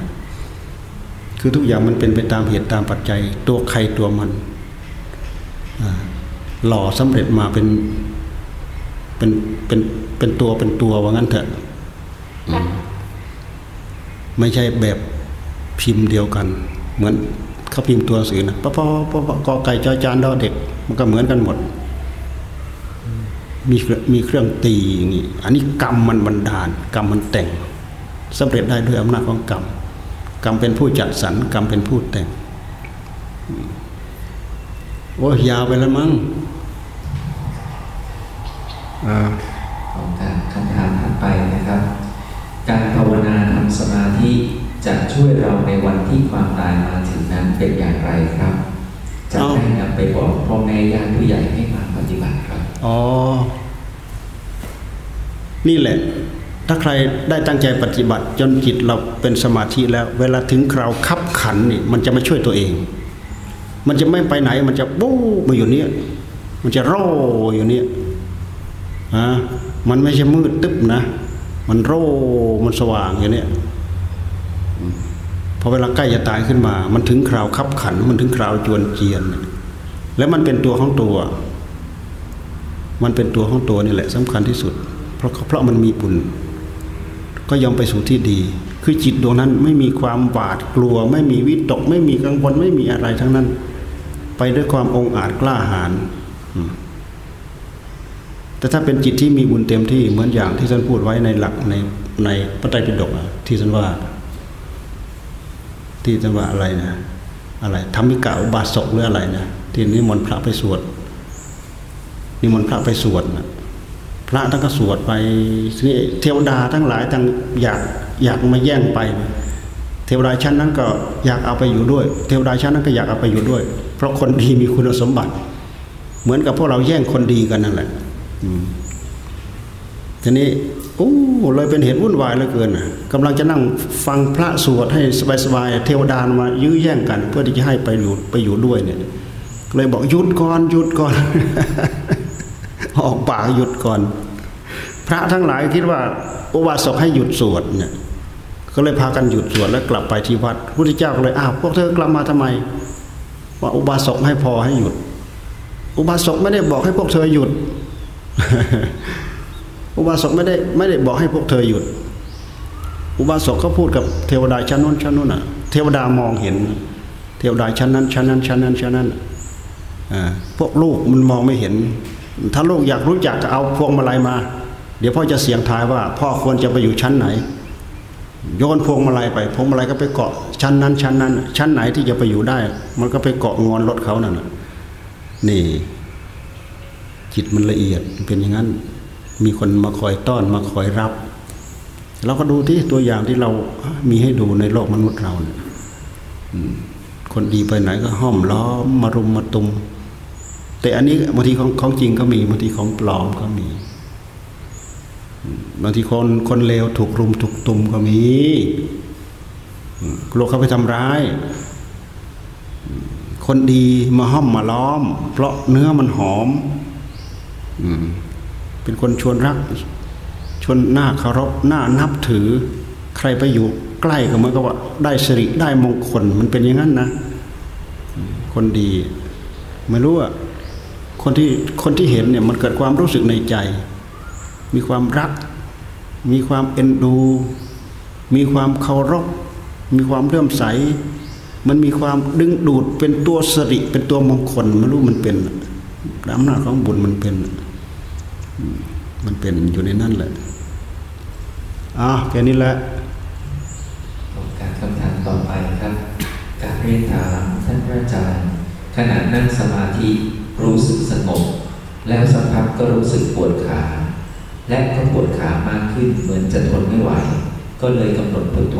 คือทุกอย่างมันเป็นไปตามเหตุตามปัจจัย ตัวใครตัวมันหล่อสำเร็จมาเป็นเป็นเป็นเป็นตัวเป็นตัวว่างั้นเถอะไม่ใช่แบบพิมพ์เดียวกัน เหมือนเขาพิมพ์ตัวหนังสือนะปะปะปะปะกอไก่จอจานดอเด็ก มันก็เหมือนกันหมด มีมีเครื่องตีอย่างนี้อันนี้กรรมมันบันดาล กรรมมันแต่งสำเร็จได้ด้วยอำนาจของกรรมกรรมเป็นผู้จัดสรรกรรมเป็นผู้แต่งโอ้ยาวไปแล้วมั้งของการคำถามถัดไปนะครับ การภาวนาทำสมาธิจะช่วยเราในวันที่ความตายมาถึงนั้นเป็นอย่างไรครับ จะให้นำไปบอกพ่อแม่ญาติผู้ใหญ่ให้มาปฏิบัติครับอ๋อ นี่แหละ ถ้าใครได้ตั้งใจปฏิบัติจนจิตเราเป็นสมาธิแล้ว เวลาถึงคราวคับขันนี่ มันจะมาช่วยตัวเอง มันจะไม่ไปไหน มันจะบู๊มาอยู่เนี้ยมันจะโร่อยู่เนี้ยะมันไม่ใช่มืดตึ๊บนะ มันโร่มันสว่างอย่างนี้ พอเวลาใกล้จะตายขึ้นมา มันถึงคราวขับขัน มันถึงคราวจวนเจียน แล้วมันเป็นตัวของตัว มันเป็นตัวของตัวนี่แหละสำคัญที่สุด เพราะเพราะมันมีบุญก็ยอมไปสู่ที่ดี คือจิตดวงนั้นไม่มีความบาดกลัว ไม่มีวิตก ไม่มีกังวลไม่มีอะไรทั้งนั้น ไปด้วยความองอาจกล้าหาญแต่ถ้าเป็นจิตที่มีบุญเต็มที่เหมือนอย่างที่ท่านพูดไว้ในหลักในในพระไตรปิฎกที่ท่านว่า ที่ท่านว่าอะไรนะอะไรธรรมิกะอุบาสกหรืออะไรนะที่นิมนต์พระไปสวดนิมนต์พระไปสวดนะพระท่านก็สวดไปนี่เทวดาทั้งหลายทั้งอยากอยากมาแย่งไป เทวดาชั้นนั้นก็อยากเอาไปอยู่ด้วย เทวดาชั้นนั้นก็อยากเอาไปอยู่ด้วย เพราะคนดีมีคุณสมบัติ เหมือนกับพวกเราแย่งคนดีกันนั่นแหละทีนี้ อ้เลยเป็นเหตุวุ่นวายเหลือเกินกำลังจะนั่งฟังพระสวดให้สบายๆเทวดามายื้อแย่งกัน เพื่อที่จะให้ไปอยู่ไปอยู่ด้วยเนี่ยเลยบอกหยุดก่อนหยุดก่อน ออกปากหยุดก่อน พระทั้งหลายคิดว่าอุบาสกให้หยุดสวดเนี่ยก็เลยพากันหยุดสวดแล้วกลับไปที่วัดพระพุทธเจ้าก็เลยอ้าวพวกเธอกลับมาทำไม ว่าอุบาสกให้พอให้หยุด อุบาสกไม่ได้บอกให้พวกเธอหยุด อุบาสกไม่ได้ไม่ได้บอกให้พวกเธอหยุด อุบาสกเขาพูดกับเทวดาชั้นนู้นชั้นนู้นอะ เทวดามองเห็น เทวดาชั้นนั้นชั้นนั้นชั้นนั้นชั้นนั้นอ่าพวกลูกมันมองไม่เห็น ถ้าลูกอยากรู้จักก็เอาพวงมาลัยมา เดี๋ยวพ่อจะเสียงทายว่า พ่อควรจะไปอยู่ชั้นไหน โยนพวงมาลัยไป พวงมาลัยก็ไปเกาะชั้นนั้นชั้นนั้น ชั้นไหนที่จะไปอยู่ได้ มันก็ไปเกาะงอนรถเขานั่นนี่ จิตมันละเอียดเป็นอย่างนั้น มีคนมาคอยต้อนมาคอยรับเราก็ดูที่ตัวอย่างที่เรามีให้ดูในโลกมนุษย์เราเนี่ยคนดีไปไหนก็ห้อมล้อมมารุมมาตุม แต่อันนี้บางทีของของจริงก็มีบางทีของปลอมก็มีบางทีคนคนเลวถูกรุมถูกตุมก็มีกลัวเขาไปทำร้าย คนดีมาห้อมมาล้อม เพราะเนื้อมันหอม เป็นคนชวนรัก ชวนหน้าเคารพหน้านับถือ ใครไปอยู่ใกล้ก็เหมือนกับว่า ได้สิริได้มงคลมันเป็นอย่างนั้นนะ คนดีไม่รู้ว่าคนที่คนที่เห็นเนี่ยมันเกิดความรู้สึกในใจ มีความรัก มีความเอ็นดู มีความเคารพ มีความเลื่อมใส มันมีความดึงดูดเป็นตัวสริเป็นตัวมงคลไม่รู้มันเป็นอำนาจของบุญมันเป็น มันเป็นอยู่ในนั่นแหละอะแค่นี้แหละการคำถามต่อไปครับการเรียนถามท่านพระอาจารย์ขณะนั่งสมาธิรู้สึกสงบแล้วสักพักก็รู้สึกปวดขา และก็ปวดขามากขึ้นเหมือนจะทนไม่ไหว ก็เลยกำหนดพุทโธ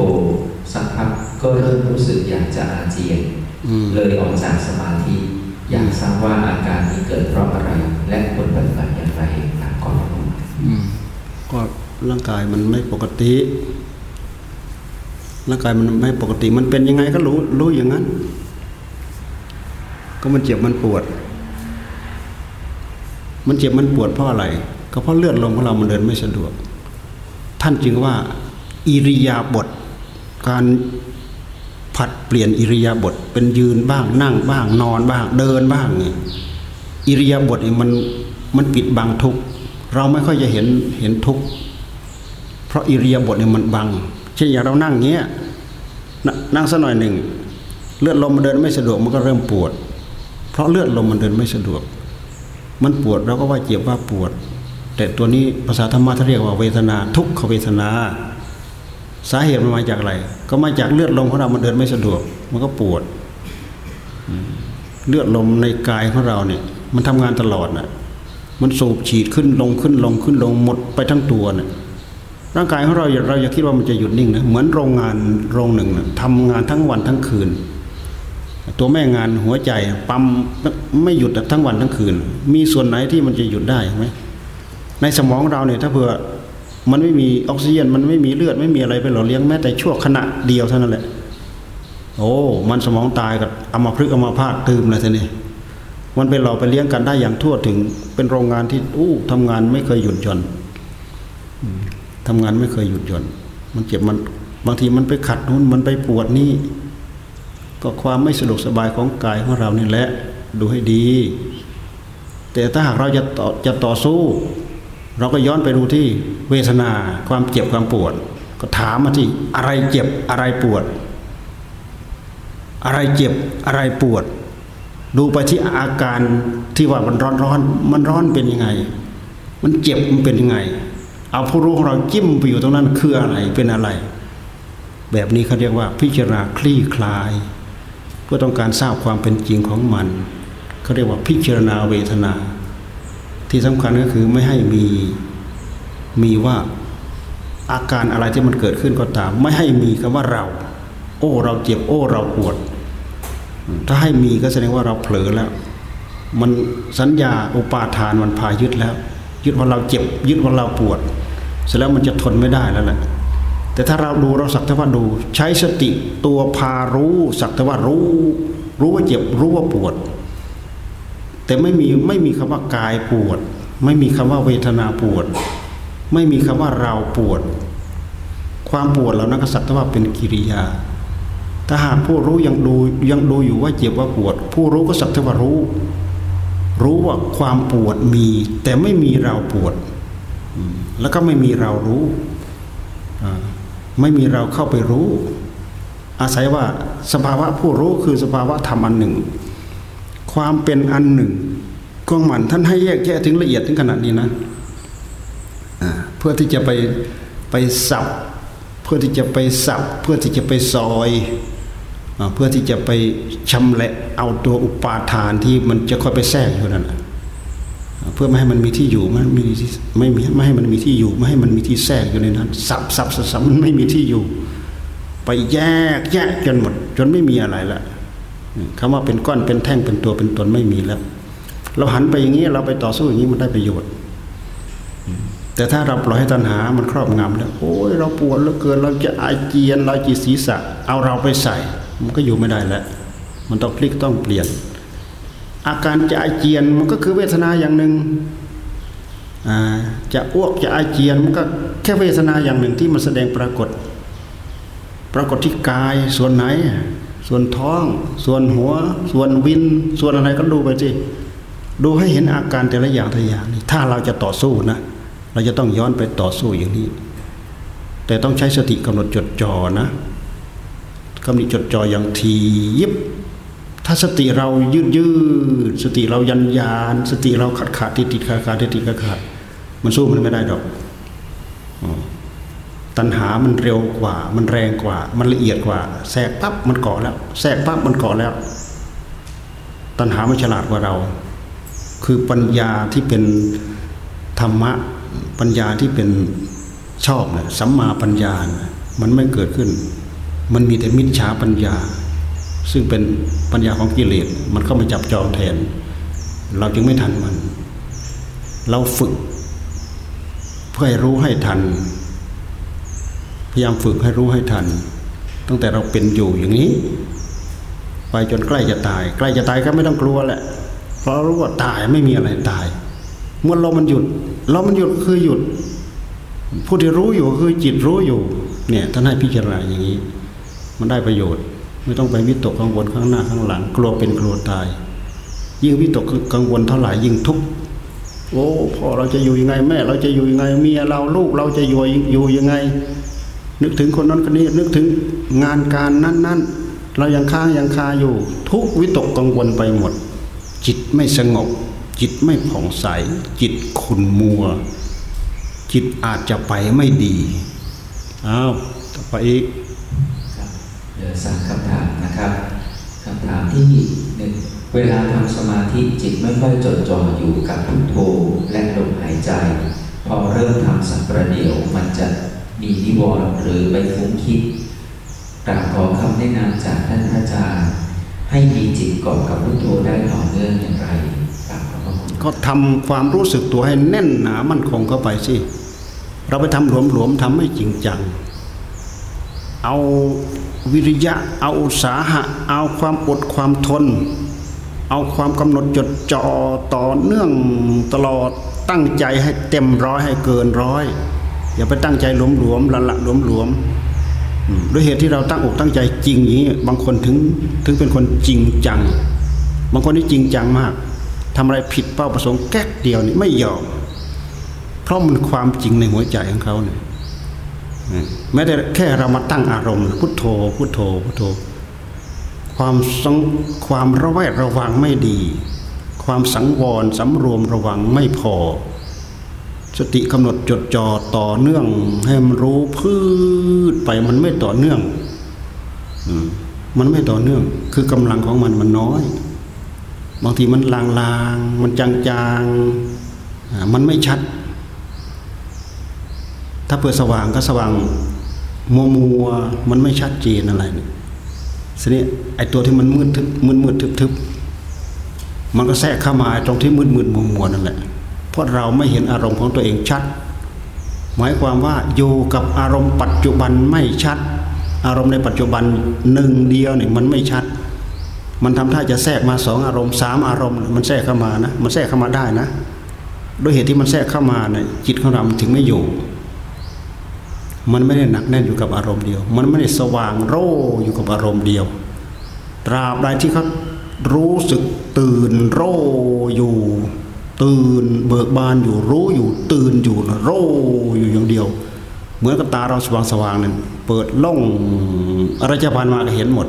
สักพักก็เริ่มรู้สึกอยากจะอาเจียนอืมเลยออกจากสมาธิ อยากทราบว่าอาการนี้เกิดเพราะอะไร และควรปฏิบัติอย่างไร ก็ร่างกายมันไม่ปกติ ร่างกายมันไม่ปกติ มันเป็นยังไงก็รู้รู้อย่างนั้น ก็มันเจ็บมันปวด มันเจ็บมันปวดเพราะอะไร ก็เพราะเลือดลมของเรามันเดินไม่สะดวก ท่านจึงว่า อิริยาบถการผัดเปลี่ยนอิริยาบถเป็นยืนบ้างนั่งบ้างนอนบ้างเดินบ้างนี่อิริยาบถนี่มันมันปิดบังทุกข์ เราไม่ค่อยจะเห็นเห็นทุกข์เพราะอิริยาบถเนี่ยมันบัง เช่นอย่างเรานั่งเงี้ยนนั่งสักหน่อยหนึ่งเลือดลมมันเดินไม่สะดวกมันก็เริ่มปวด เพราะเลือดลมมันเดินไม่สะดวก มันปวดเราก็ว่าเจ็บว่าปวด แต่ตัวนี้ภาษาธรรมะเขาเรียกว่าเวทนา ทุกขเวทนา สาเหตุมันมาจากอะไร ก็มาจากเลือดลมของเรามันเดินไม่สะดวก มันก็ปวด เลือดลมในกายของเราเนี่ยมันทำงานตลอดน่ะ มันสูบฉีดขึ้นลงขึ้นลงขึ้นลงหมดไปทั้งตัวน่ะร่างกายของเราเราอย่าคิดว่ามันจะหยุดนิ่งนะเหมือนโรงงานโรงหนึ่งนะทำงานทั้งวันทั้งคืน ตัวแม่งานหัวใจปั๊มไม่หยุดทั้งวันทั้งคืน มีส่วนไหนที่มันจะหยุดได้ไหมในสมองเราเนี่ยถ้าเผื่อมันไม่มีออกซิเจนมันไม่มีเลือดไม่มีอะไรไปหล่อเลี้ยงแม้แต่ชั่วขณะเดียวเท่านั้นแหละ โอ้ มันสมองตายกับอัมาพฤกษ์อัมาพาตตืมเลยทีนี้ มันไปหล่อไปเลี้ยงกันได้อย่างทั่วถึง เป็นโรงงานที่อู้ทำงานไม่เคยหยุดหย่อนอืมทำงานไม่เคยหยุดหย่อนมันเจ็บมันบางทีมันไปขัดนู้นมันไปปวดนี่ก็ความไม่สะดวกสบายของกายของเรานี่แหละดูให้ดี แต่ถ้าหากเราจะต่อจะต่อสู้ เราก็ย้อนไปดูที่เวทนาความเจ็บความปวด ก็ถามมาที่อะไรเจ็บอะไรปวด อะไรเจ็บอะไรปวด ดูไปที่อาการที่ว่ามันร้อนร้อนมันร้อนเป็นยังไง มันเจ็บมันเป็นยังไง เอาผู้รู้ของเราจิ้มไปอยู่ตรงนั้นคืออะไรเป็นอะไร แบบนี้เขาเรียกว่าพิจารณาคลี่คลาย เพื่อต้องการทราบความเป็นจริงของมันเขาเรียกว่าพิจารณาเวทนา ที่สำคัญก็คือไม่ให้มีมีว่าอาการอะไรที่มันเกิดขึ้นก็ตาม ไม่ให้มีคำว่าเรา โอ้เราเจ็บโอ้เราปวด ถ้าให้มีก็แสดงว่าเราเผลอแล้ว มันสัญญาอุปาทานมันพายึดแล้ว ยึดว่าเราเจ็บ ยึดว่าเราปวด เสร็จแล้วมันจะทนไม่ได้แล้วแหละแต่ถ้าเราดูเราสักแต่ว่าดู ใช้สติตัวพารู้สักแต่ว่ารู้ รู้ว่าเจ็บ รู้ว่าปวด แต่ไม่มีไม่มีคำว่ากายปวด ไม่มีคำว่าเวทนาปวด ไม่มีคำว่าเราปวด ความปวดเหล่านั้นก็สักแต่ว่าเป็นกิริยา ถ้าหากผู้รู้ยังดูยังดูอยู่ว่าเจ็บว่าปวด ผู้รู้ก็สักแต่ว่ารู้ รู้ว่าความปวดมี แต่ไม่มีเราปวด แล้วก็ไม่มีเรารู้ไม่มีเราเข้าไปรู้ อาศัยว่าสภาวะผู้รู้คือสภาวะธรรมอันหนึ่ง ความเป็นอันหนึ่งของมันท่านให้แยกแยะถึงละเอียดถึงขนาดนี้นะเพื่อที่จะไปไปสับ เพื่อที่จะไปสับ เพื่อที่จะไปซอย เพื่อที่จะไปชำแหละเอาตัวอุปาทานที่มันจะค่อยไปแทรกอยู่นั่นเพื่อไม่ให้มันมีที่อยู่ไม่มีที่ไม่มีไม่ให้มันมีที่อยู่ไม่ให้มันมีที่แทรกอยู่ในนั้นสับสับสับมันไม่มีที่อยู่ ไปแยกแยกจนหมด จนไม่มีอะไรละคำว่าเป็นก้อนเป็นแท่งเป็นตัวเป็นตนไม่มีแล้ว เราหันไปอย่างนี้เราไปต่อสู้อย่างนี้มันได้ประโยชน์ แต่ถ้าเราปล่อยให้ตัณหามันครอบงำแล้วโอ้ยเราปวดเหลือเกินเราจะอาเจียนเราจีศีรษะ เอาเราไปใส่ มันก็อยู่ไม่ได้แล้วมันต้องพลิกต้องเปลี่ยน อาการจะอาเจียนมันก็คือเวทนาอย่างหนึ่งจะอ้วกจะอาเจียนมันก็แค่เวทนาอย่างหนึ่งที่มันแสดงปรากฏ ปรากฏที่กายส่วนไหน ส่วนท้อง ส่วนหัว ส่วนวิน ส่วนอะไรก็ดูไปสิดูให้เห็นอาการแต่ละอย่างแต่ละอย่างนี่ถ้าเราจะต่อสู้นะ เราจะต้องย้อนไปต่อสู้อย่างนี้ แต่ต้องใช้สติกำหนดจดจ่อนะ กำหนดจดจ่ออย่างทียิบ ถ้าสติเรายืดยืดสติเรายันยานสติเราขาดขาดติดติดขาดขาดติดติดขาดขาดมันสู้มันไม่ได้ดอกตัณหามันเร็วกว่า มันแรงกว่า มันละเอียดกว่าแทรกปั๊บมันเกาะแล้วแทรกปั๊บมันเกาะแล้ว ตัณหามันฉลาดกว่าเรา คือปัญญาที่เป็นธรรมะ ปัญญาที่เป็นชอบเนะสัมมาปัญญา มันไม่เกิดขึ้น มันมีแต่มิจฉาปัญญา ซึ่งเป็นปัญญาของกิเลสมันเข้ามาจับจองแทน เราจึงไม่ทันมัน เราฝึก เพื่อให้รู้ให้ทัน พยายามฝึกให้รู้ให้ทัน ตั้งแต่เราเป็นอยู่อย่างนี้ ไปจนใกล้จะตาย ใกล้จะตายก็ไม่ต้องกลัวแหละ เพราะรู้ว่าตายไม่มีอะไรตาย เมื่อลมมันหยุดลมมันหยุดคือหยุดผู้ที่รู้อยู่คือจิตรู้อยู่ เนี่ยท่านให้พิจารณาอย่างนี้ มันได้ประโยชน์ ไม่ต้องไปวิตกกังวลข้างหน้าข้างหลัง กลัวเป็นกลัวตาย ยิ่งวิตกกังวลเท่าไหร่ยิ่งทุกข์โอ้พ่อเราจะอยู่ยังไงแม่ เราจะอยู่ยังไงเมียเราลูกเราจะอยู่อยู่ยังไง นึกถึงคนนั้นคนนี้นึกถึงงานการนั้นๆเรายังค้างยังคาอยู่ ทุกวิตกกังวลไปหมด จิตไม่สงบ จิตไม่ผ่องใส จิตขุ่นมัว จิตอาจจะไปไม่ดีอ้าวต่อไปอีก ลือสามคำถามนะครับคำถามที่หนึ่งเวลาทำสมาธิจิตไม่ค่อยจดจ่ออยู่กับพุทโธและลมหายใจ พอเริ่มทำสักประเดี๋ยวมันจะมีนิวรณ์หรือไปฟุ้งคิดกราบขอคำแนะนำจากท่านอาจารย์ ให้มีจิตเกาะกับพุทโธได้ต่อเนื่องอย่างไรกราบขอบพระคุณก็ทำความรู้สึกตัวให้แน่นหนามั่นคงเข้าไปสิเราไปทำหลวมๆทำไม่จริงจังเอา วิริยะเอาอุตสาหะ เอาความอดความทน เอาความกำหนดจดจ่อต่อเนื่องตลอดตั้งใจให้เต็มร้อยให้เกินร้อยอย่าไปตั้งใจหลวมๆละละหลวมๆอืมด้วยเหตุที่เราตั้งอกตั้งใจจริงอย่างนี้ บางคนถึงถึงเป็นคนจริงจัง บางคนที่จริงจังมากทำอะไรผิดเป้าประสงค์แก๊กเดียวนี่ไม่ยอมเพราะมันความจริงในหัวใจของเขาเนี่ย แม้แต่แค่เรามาตั้งอารมณ์ พุทโธ พุทโธ พุทโธ ความสังความระแวดระวังไม่ดี ความสังวรสำรวมระวังไม่พอ สติกำหนดจดจ่อต่อเนื่อง ให้มันรู้พืชไปมันไม่ต่อเนื่องมันไม่ต่อเนื่อง คือกำลังของมันมันน้อย บางทีมันลางๆ มันจางๆ มันไม่ชัด ถ้าเปิดสว่างก็สว่างมัวมัวมันไม่ชัดเจนอะไรเนี่ยทีนี้ไอ้ตัวที่มันมืดทึบมืดมืดทึบทึบมันก็แทรกเข้ามาตรงที่มืดมืดมัวมัวนั่นแหละเพราะเราไม่เห็นอารมณ์ของตัวเองชัด หมายความว่าอยู่กับอารมณ์ปัจจุบันไม่ชัด อารมณ์ในปัจจุบันหนึ่งเดียวเนี่ยมันไม่ชัด มันทำท่าจะแทรกมาสองอารมณ์สามอารมณ์ มันแทรกเข้ามานะมันแทรกเข้ามาได้นะ ด้วยเหตุที่มันแทรกเข้ามาเนี่ยจิตของเราถึงไม่อยู่ มันไม่ได้หนักแน่นอยู่กับอารมณ์เดียว มันไม่ได้สว่างโร่อยู่กับอารมณ์เดียว ตราบใดที่เขารู้สึกตื่นโร่อยู่ ตื่นเบิกบานอยู่รู้อยู่ตื่นอยู่โร่อยู่อย่างเดียว เหมือนกับตาเราสว่างสว่างนี่ยเปิดล่งอะไรจะผ่านมาก็เห็นหมด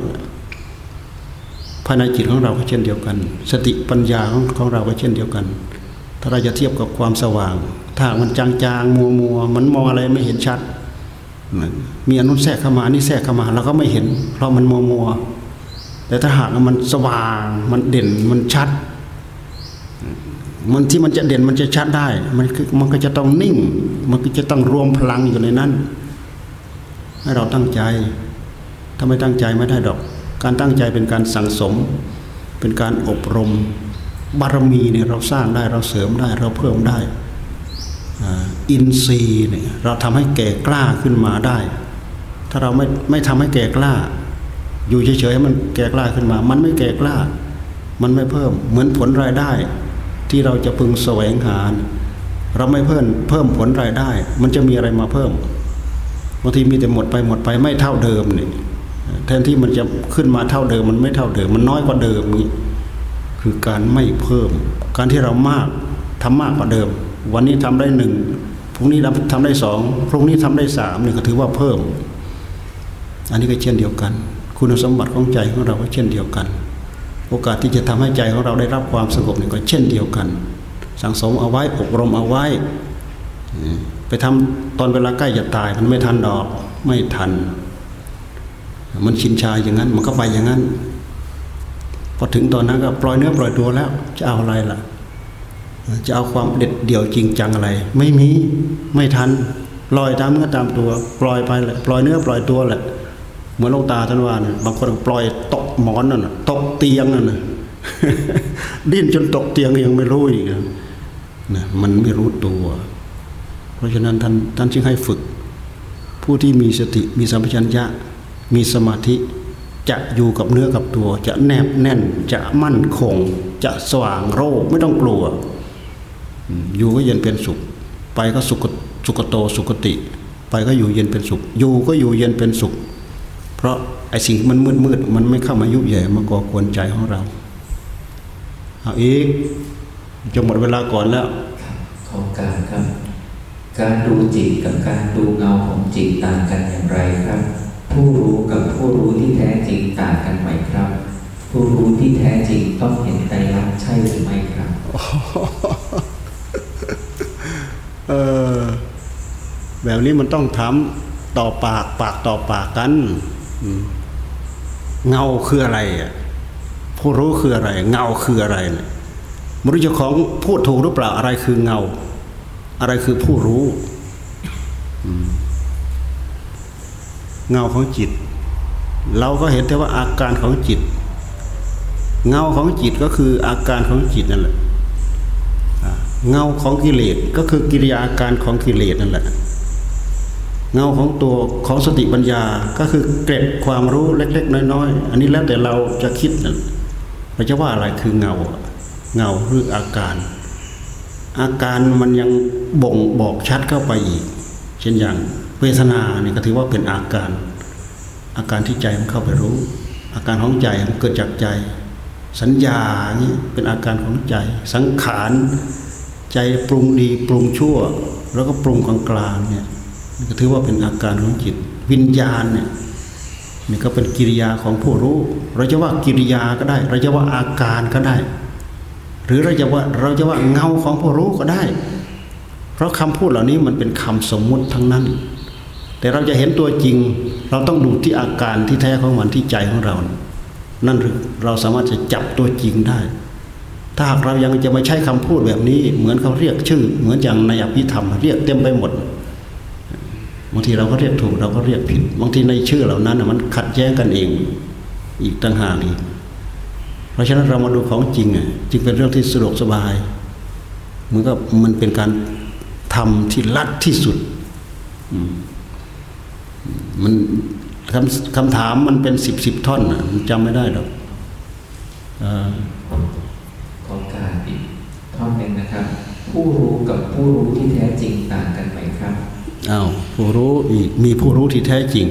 ภายในจิตของเราก็เช่นเดียวกัน สติปัญญาของของเราก็เช่นเดียวกัน ถ้าเราจะเทียบกับความสว่าง ถ้ามันจางๆมัวๆมันมองอะไรไม่เห็นชัด มีอนุแทรกเข้ามานี่แทรกเข้ามาเราก็ไม่เห็น เพราะมันมัวมัวแต่ถ้าหากมันสว่างมันเด่นมันชัด มันที่มันจะเด่นมันจะชัดได้ มันมันก็จะต้องนิ่ง มันก็จะต้องรวมพลังอยู่ในนั้น ให้เราตั้งใจ ถ้าไม่ตั้งใจไม่ได้ดอก การตั้งใจเป็นการสั่งสม เป็นการอบรม บารมีเนี่ยเราสร้างได้เราเสริมได้เราเพิ่มได้ อินทรีย์เนี่ยเราทำให้แก่กล้าขึ้นมาได้ ถ้าเราไม่ไม่ทำให้แก่กล้า อยู่เฉยๆให้มันแก่กล้าขึ้นมา มันไม่แก่กล้า มันไม่เพิ่มเหมือนผลรายได้ ที่เราจะพึงแสวงหาเราไม่เพิ่มเพิ่มผลรายได้ มันจะมีอะไรมาเพิ่มบางทีมีแต่หมดไปหมดไปไม่เท่าเดิมเนี่ยแทนที่มันจะขึ้นมาเท่าเดิม มันไม่เท่าเดิม มันน้อยกว่าเดิมนี่คือการไม่เพิ่ม การที่เรามากทำมากกว่าเดิม วันนี้ทำได้หนึ่ง พรุ่งนี้ทำได้สองพรุ่งนี้ทำได้สามเนี่ยก็ถือว่าเพิ่ม อันนี้ก็เช่นเดียวกัน คุณสมบัติของใจของเราก็เช่นเดียวกัน โอกาสที่จะทำให้ใจของเราได้รับความสงบนี่ก็เช่นเดียวกัน สังสมเอาไว้อบรมเอาไว้ ไปทำตอนเวลาใกล้จะตายมันไม่ทันดอกไม่ทัน มันชินชาอย่างนั้น มันก็ไปอย่างนั้น พอถึงตอนนั้นก็ปล่อยเนื้อปล่อยตัวแล้วจะเอาอะไรล่ะ จะเอาความเด็ดเดี่ยวจริงจังอะไร ไม่มีไม่ทันปล่อยตามเนื้อตามตัว ปล่อยไปแหละปล่อยเนื้อปล่อยตัวแหละเหมือนลงตาท่านว่าเนี่ยบางคนปล่อยตกหมอนนั่นน่ะตกเตียงนั่นน่ะดิ้นจนตกเตียงยังไม่รู้อีกนะมันไม่รู้ตัว เพราะฉะนั้นท่านท่านจึงให้ฝึก ผู้ที่มีสติมีสัมปชัญญะ มีสมาธิจะอยู่กับเนื้อกับตัว จะแนบแน่นจะมั่นคง จะสว่างโรคไม่ต้องกลัว อยู่ก็เย็นเป็นสุข ไปก็สุขสุขโตสุขติ ไปก็อยู่เย็นเป็นสุข อยู่ก็อยู่เย็นเป็นสุข เพราะไอ้สิ่งมันมืดมืดมันไม่เข้ามายุบใหญ่มาก่อกวนใจของเราเอาอีกจะหมดเวลาก่อนแล้วครับขอการครับ การดูจิตกับการดูเงาของจิตต่างกันอย่างไรครับ ผู้รู้กับผู้รู้ที่แท้จริงต่างกันไหมครับ ผู้รู้ที่แท้จริงต้องเห็นไตรลักษณ์ใช่หรือไม่ครับ เออแบบนี้มันต้องถามต่อปากปากต่อปากกันเงาคืออะไรอะผู้รู้คืออะไร เงาคืออะไรเนี่ยมรุษเจ้าของพูดถูกหรือเปล่าอะไรคือเงา อะไรคือผู้รู้เงาของจิต เราก็เห็นแต่ว่าอาการของจิต เงาของจิตก็คืออาการของจิตนั่นแหละ เงาของกิเลสก็คือกิริยาอาการของกิเลสนั่นแหละ เงาของตัวของสติปัญญาก็คือเกร็ดความรู้เล็ก ๆ น้อยๆอันนี้แล้วแต่เราจะคิดนะเราจะว่าอะไรคือเงา เงาหรืออาการ อาการมันยังบ่งบอกชัดเข้าไปอีก เช่นอย่างเวทนาเนี่ยก็ถือว่าเป็นอาการ อาการที่ใจมันเข้าไปรู้ อาการของใจมันเกิดจากใจ สัญญานี่เป็นอาการของใจ สังขาร ใจปรุงดีปรุงชั่ว แล้วก็ปรุงกลางกลางๆเนี่ยนี่ก็ถือว่าเป็นอาการของจิต วิญญาณเนี่ยนี่ก็เป็นกิริยาของผู้รู้ เราจะว่ากิริยาก็ได้ เราจะว่าอาการก็ได้ หรือเราจะว่าเราจะว่าเงาของผู้รู้ก็ได้ เพราะคำพูดเหล่านี้มันเป็นคำสมมุติทั้งนั้น แต่เราจะเห็นตัวจริง เราต้องดูที่อาการที่แท้ของมันที่ใจของเรา นั่นหรือเราสามารถจะจับตัวจริงได้ ถ้าหากเรายังจะมาใช้คำพูดแบบนี้ เหมือนเขาเรียกชื่อ เหมือนอย่างในอภิธรรม เรียกเต็มไปหมดบางทีเราก็เรียกถูกเราก็เรียกผิด บางทีในชื่อเหล่านั้นมันขัดแย้งกันเอง อีกต่างหากอีกเพราะฉะนั้นเรามาดูของจริงอะจึงเป็นเรื่องที่สะดวกสบายเหมือนกับมันเป็นการทำที่ลัดที่สุดมันคำคำถามมันเป็นสิบสิบท่อนมันจำไม่ได้หรอกเอ่อ ขอการอีกท่อนหนึ่งนะครับ ผู้รู้กับผู้รู้ที่แท้จริงต่างกันไหมครับอ้าวผู้รู้อีกมีผู้รู้ที่แท้จริง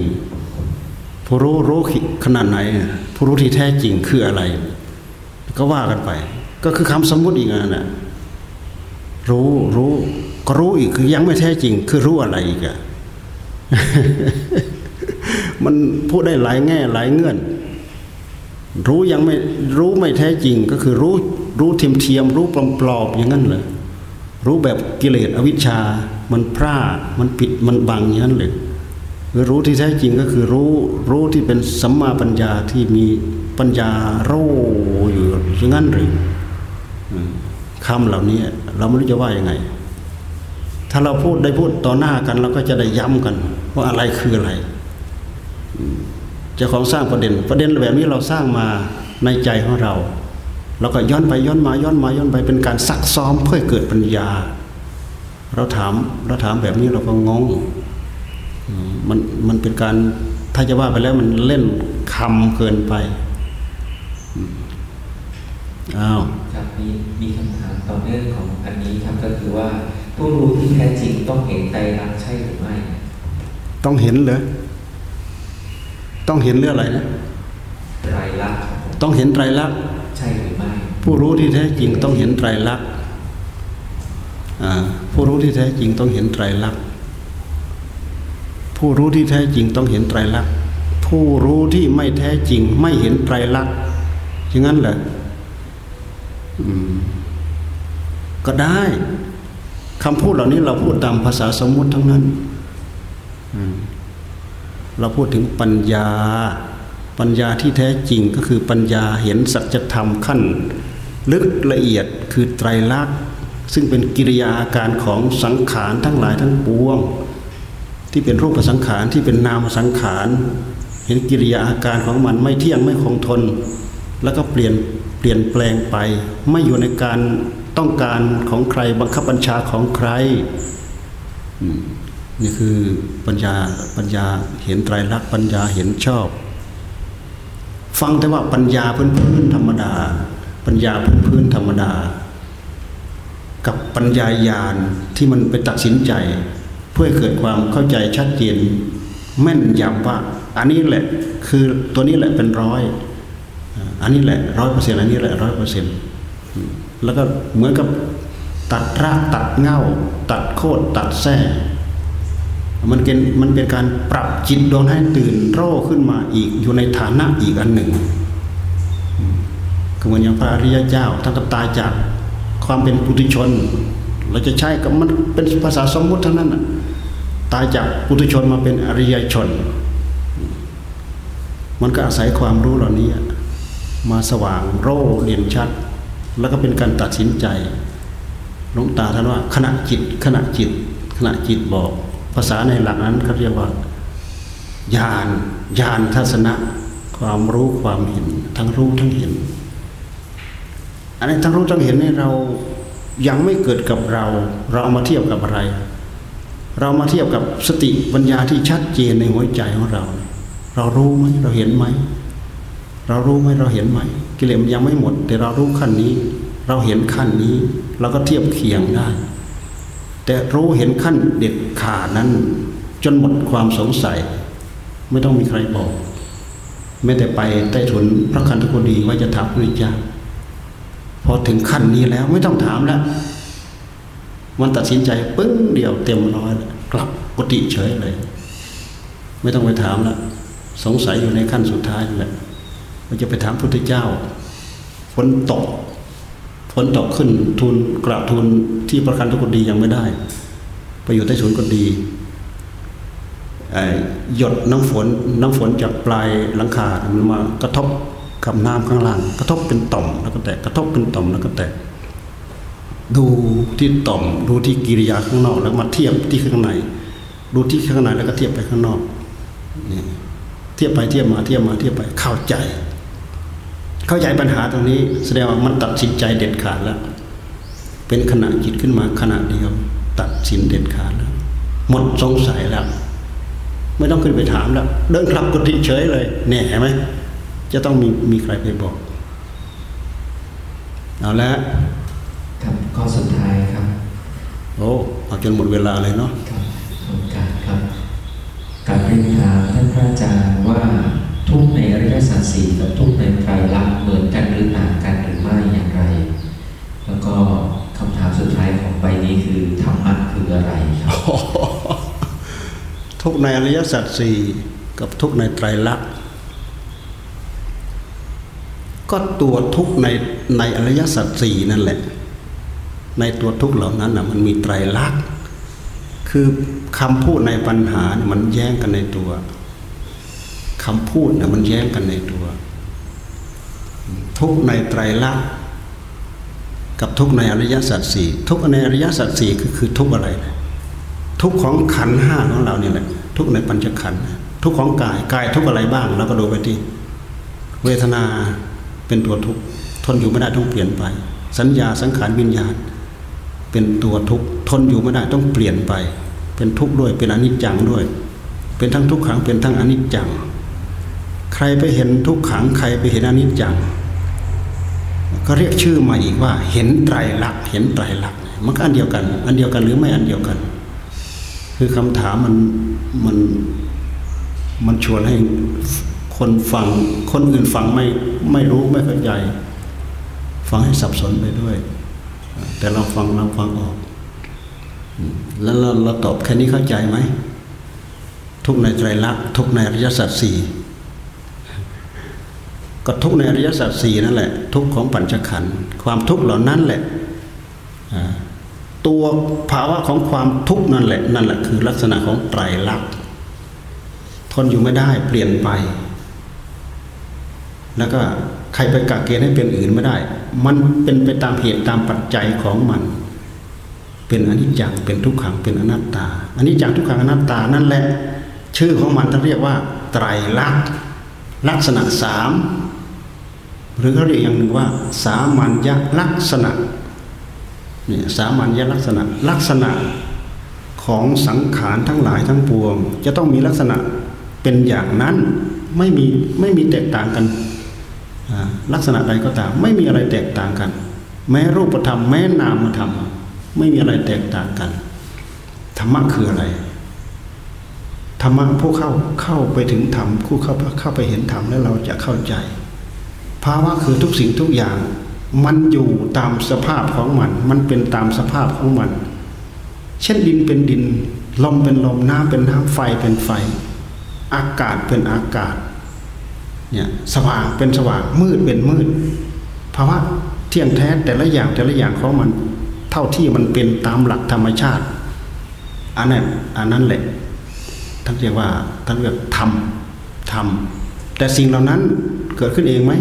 ผู้รู้รู้ขนาดไหน ผู้รู้ที่แท้จริงคืออะไร ก็ว่ากันไป ก็คือคำสมมุติอีกนั่นแหละรู้รู้ก็รู้อีกคือยังไม่แท้จริง คือรู้อะไรอีกอะมันพูดได้หลายแง่หลายเงื่อน รู้ยังไม่รู้ไม่แท้จริงก็คือรู้รู้เทียมเทียมรู้ปลอมๆอย่างนั้นเลย รู้แบบกิเลสอวิชชา มันพร่ามันปิดมันบังอย่างนั้นเลยรู้ที่แท้จริงก็คือรู้รู้ที่เป็นสัมมาปัญญาที่มีปัญญาโร่อยู่อย่างนั้นหรือคำเหล่านี้เราไม่รู้จะว่ายังไง ถ้าเราพูดได้พูดต่อหน้ากัน เราก็จะได้ย้ำกัน ว่าอะไรคืออะไรจ้าของสร้างประเด็น ประเด็นแบบนี้เราสร้างมาในใจของเรา เราก็ย้อนไปย้อนมาย้อนมาย้อนไปเป็นการซักซ้อมเพื่อให้เกิดปัญญา เราถามเราถามแบบนี้เราก็งงอืมมันมันเป็นการถ้าจะว่าไปแล้วมันเล่นคำเกินไปอืมอ้าวครับมีมีคำถามต่อเนื่องของอันนี้ครับก็คือว่าผู้รู้ที่แท้จริงต้องเห็นไตรลักษณ์ใช่หรือไม่ ต้องเห็นเหรอต้องเห็นเรื่องอะไรนะไตรลักษณ์ครับผมต้องเห็นไตรลักษณ์ใช่หรือไม่ ผู้รู้ที่แท้จริงต้องเห็นไตรลักษณ์ผู้รู้ที่แท้จริงต้องเห็นไตรลักษณ์ผู้รู้ที่แท้จริงต้องเห็นไตรลักษณ์ผู้รู้ที่ไม่แท้จริงไม่เห็นไตรลักษณ์อย่างนั้นเหรอก็ได้คำพูดเหล่านี้เราพูดตามภาษาสมมุติทั้งนั้นเราพูดถึงปัญญา ปัญญาที่แท้จริงก็คือปัญญาเห็นสัจธรรมขั้น ลึกละเอียดคือไตรลักษณ์ ซึ่งเป็นกิริยาอาการของสังขารทั้งหลายทั้งปวง ที่เป็นรูปสังขารที่เป็นนามสังขารเห็นกิริยาอาการของมันไม่เที่ยงไม่คงทน แล้วก็เปลี่ยนเปลี่ยนแปลงไป ไม่อยู่ในการต้องการของใครบังคับบัญชาของใครนี่คือปัญญาปัญญาเห็นไตรลักษณ์ปัญญาเห็นชอบ ฟังแต่ว่าปัญญาพื้นพื้นธรรมดา ปัญญาพื้นพื้นธรรมดา กับปัญญาญาณที่มันไปตัดสินใจ เพื่อเกิดความเข้าใจชัดเจนแม่นยำว่า อันนี้แหละคือตัวนี้แหละเป็นร้อย อันนี้แหละร้อยเปอร์เซ็นต์อันนี้แหละร้อยเปอร์เซ็นต์แล้วก็เหมือนกับตัดรากตัดเง่า ตัดโคตรตัดแส้ มันเป็นมันเป็นการปรับจิตดวงให้ตื่นโรขึ้นมาอีกอยู่ในฐานะอีกอันหนึ่งคือเหมือนอย่างพระอริยเจ้าท่านก็ตายจากความเป็นปุถุชน เราจะใช้กับมันเป็นภาษาสมมุติเท่านั้นตายจากปุถุชนมาเป็นอริยชน มันก็อาศัยความรู้เหล่านี้ มาสว่างโร่เด่นชัด แล้วก็เป็นการตัดสินใจหลวงตาท่านว่าขณะจิตขณะจิตขณะจิตบอก ภาษาในหลักนั้นเขาเรียกว่าญาณญาณทัศนะ ความรู้ความเห็น ทั้งรู้ทั้งเห็น อันนี้ทั้งรู้ทั้งเห็นนี่เรายังไม่เกิดกับเรา เราเอามาเทียบกับอะไร เรามาเทียบกับสติปัญญาที่ชัดเจนในหัวใจของเรา เรารู้ไหมเราเห็นไหม เรารู้ไหมเราเห็นไหม กิเลสยังไม่หมด แต่เรารู้ขั้นนี้ เราเห็นขั้นนี้ เราก็เทียบเคียงได้ แต่รู้เห็นขั้นเด็ดขาดนั้น จนหมดความสงสัย ไม่ต้องมีใครบอก แม้แต่ไปใต้ถุนพระคันธกุฎีว่าจะถามพระเจ้าพอถึงขั้นนี้แล้วไม่ต้องถามแล้ว มันตัดสินใจปึ้งเดียวเต็มร้อยกลับกติเฉยเลย ไม่ต้องไปถามแล้วสงสัยอยู่ในขั้นสุดท้ายแหละมันจะไปถามพุทธเจ้าฝนตก ฝนตกขึ้นทุนกราบทุนที่ประกันทุกดียังไม่ได้ ไปอยู่ใต้ถุนก็ดีหยดน้ำฝนน้ำฝนจากปลายหลังคา มันมากระทบกับน้ำข้างล่าง กระทบเป็นต่อมแล้วก็แตกกระทบเป็นต่อมแล้วก็แตกดูที่ต่อม ดูที่กิริยาข้างนอก แล้วมาเทียบที่ข้างใน ดูที่ข้างในแล้วก็เทียบไปข้างนอกเทียบไปเทียบมาเทียบมาเทียบไปเข้าใจ เข้าใจปัญหาตรงนี้ แสดงว่ามันตัดสินใจเด็ดขาดแล้ว เป็นขณะจิตขึ้นมาขณะเดียว ตัดสินเด็ดขาดแล้ว หมดสงสัยแล้ว ไม่ต้องขึ้นไปถามแล้ว เดินกลับกุฏิเฉยเลยเนี่ยเห็นไหมจะต้องมีมีใครไปบอกเอาแล้วครับข้อสุดท้ายครับ โอ้เอาจนหมดเวลาเลยเนาะครับขอบคุณครับการเรียนถามท่านพระอาจารย์ว่า ทุกในอริยสัจสี่กับทุกในไตรลักษณ์เหมือนกันหรือต่างกันหรือไม่อย่างไร แล้วก็คำถามสุดท้ายของใบนี้คือธรรมะคืออะไรครับทุกในอริยสัจสี่กับทุกในไตรลักษณ์ก็ตัวทุกในในอริยสัจสี่นั่นแหละ ในตัวทุกเหล่านั้นนะมันมีไตรลักษณ์คือคำพูดในปัญหามันแย้งกันในตัว คำพูดนะมันแย้งกันในตัว ทุกในไตรลักษณ์กับทุกในอริยสัจสี่ทุกในอริยสัจสี่คือคือทุกอะไร ทุกของขันห้าของเราเนี่ยแหละทุกในปัญจขันธ์ทุกของกายกายทุกอะไรบ้างเราก็ดูไปที่เวทนาเป็นตัวทุกทนอยู่ไม่ได้ต้องเปลี่ยนไป สัญญาสังขารวิญญาณ เป็นตัวทุกทนอยู่ไม่ได้ต้องเปลี่ยนไป เป็นทุกข์ด้วยเป็นอนิจจังด้วย เป็นทั้งทุกขังเป็นทั้งอนิจจัง ใครไปเห็นทุกขังใครไปเห็นอนิจจัง ก็เรียกชื่อมาอีกว่า เห็นไตรลักษณ์เห็นไตรลักษณ์มันก็อันเดียวกัน อันเดียวกันหรือไม่อันเดียวกัน คือคำถามมันมันมันชวนให้คนฟังคนอื่นฟังไม่ไม่รู้ไม่เข้าใจ ฟังให้สับสนไปด้วย แต่เราฟังเราฟังออกแล้วเราเราตอบแค่นี้เข้าใจไหมทุกในไตรลักษณ์ทุกในอริยสัจสี่ ก็ทุกในอริยสัจสี่นั่นแหละ ทุกของปัญจขันธ์ความทุกข์เหล่านั้นแหละตัวภาวะของความทุกข์นั่นแหละนั่นแหละคือลักษณะของไตรลักษณ์ทนอยู่ไม่ได้เปลี่ยนไป แล้วก็ใครไปกักเกณฑ์ให้เป็นอื่นไม่ได้ มันเป็นไปตามเหตุตามปัจจัยของมัน เป็นอนิจจังเป็นทุกขังเป็นอนัตตาอนิจจังทุกขังอนัตตานั่นแหละ ชื่อของมันท่านเรียกว่า ไตรลักษณ์ลักษณะสาม หรือเขาเรียกอย่างหนึ่งว่า สามัญญลักษณะเนี่ยสามัญญลักษณะลักษณะของสังขารทั้งหลายทั้งปวง จะต้องมีลักษณะเป็นอย่างนั้นไม่มีไม่มีแตกต่างกัน ลักษณะใดก็ตาม ไม่มีอะไรแตกต่างกัน แม้รูปธรรมแม้นามธรรม ไม่มีอะไรแตกต่างกันธรรมะคืออะไรธรรมะผู้เข้าเข้าไปถึงธรรมผู้เข้าเข้าไปเห็นธรรมแล้วเราจะเข้าใจ ภาวะคือทุกสิ่งทุกอย่าง มันอยู่ตามสภาพของมัน มันเป็นตามสภาพของมัน เช่นดินเป็นดิน ลมเป็นลมน้ำเป็นน้ำไฟเป็นไฟ อากาศเป็นอากาศเนี่ยสว่างเป็นสว่างมืดเป็นมืดภาวะเที่ยงแท้แต่ละอย่างแต่ละอย่างของมัน เท่าที่มันเป็นตามหลักธรรมชาติอันนั้นอันนั้นแหละท่านเรียกว่าท่านเรียกธรรมธรรมแต่สิ่งเหล่านั้นเกิดขึ้นเองไหม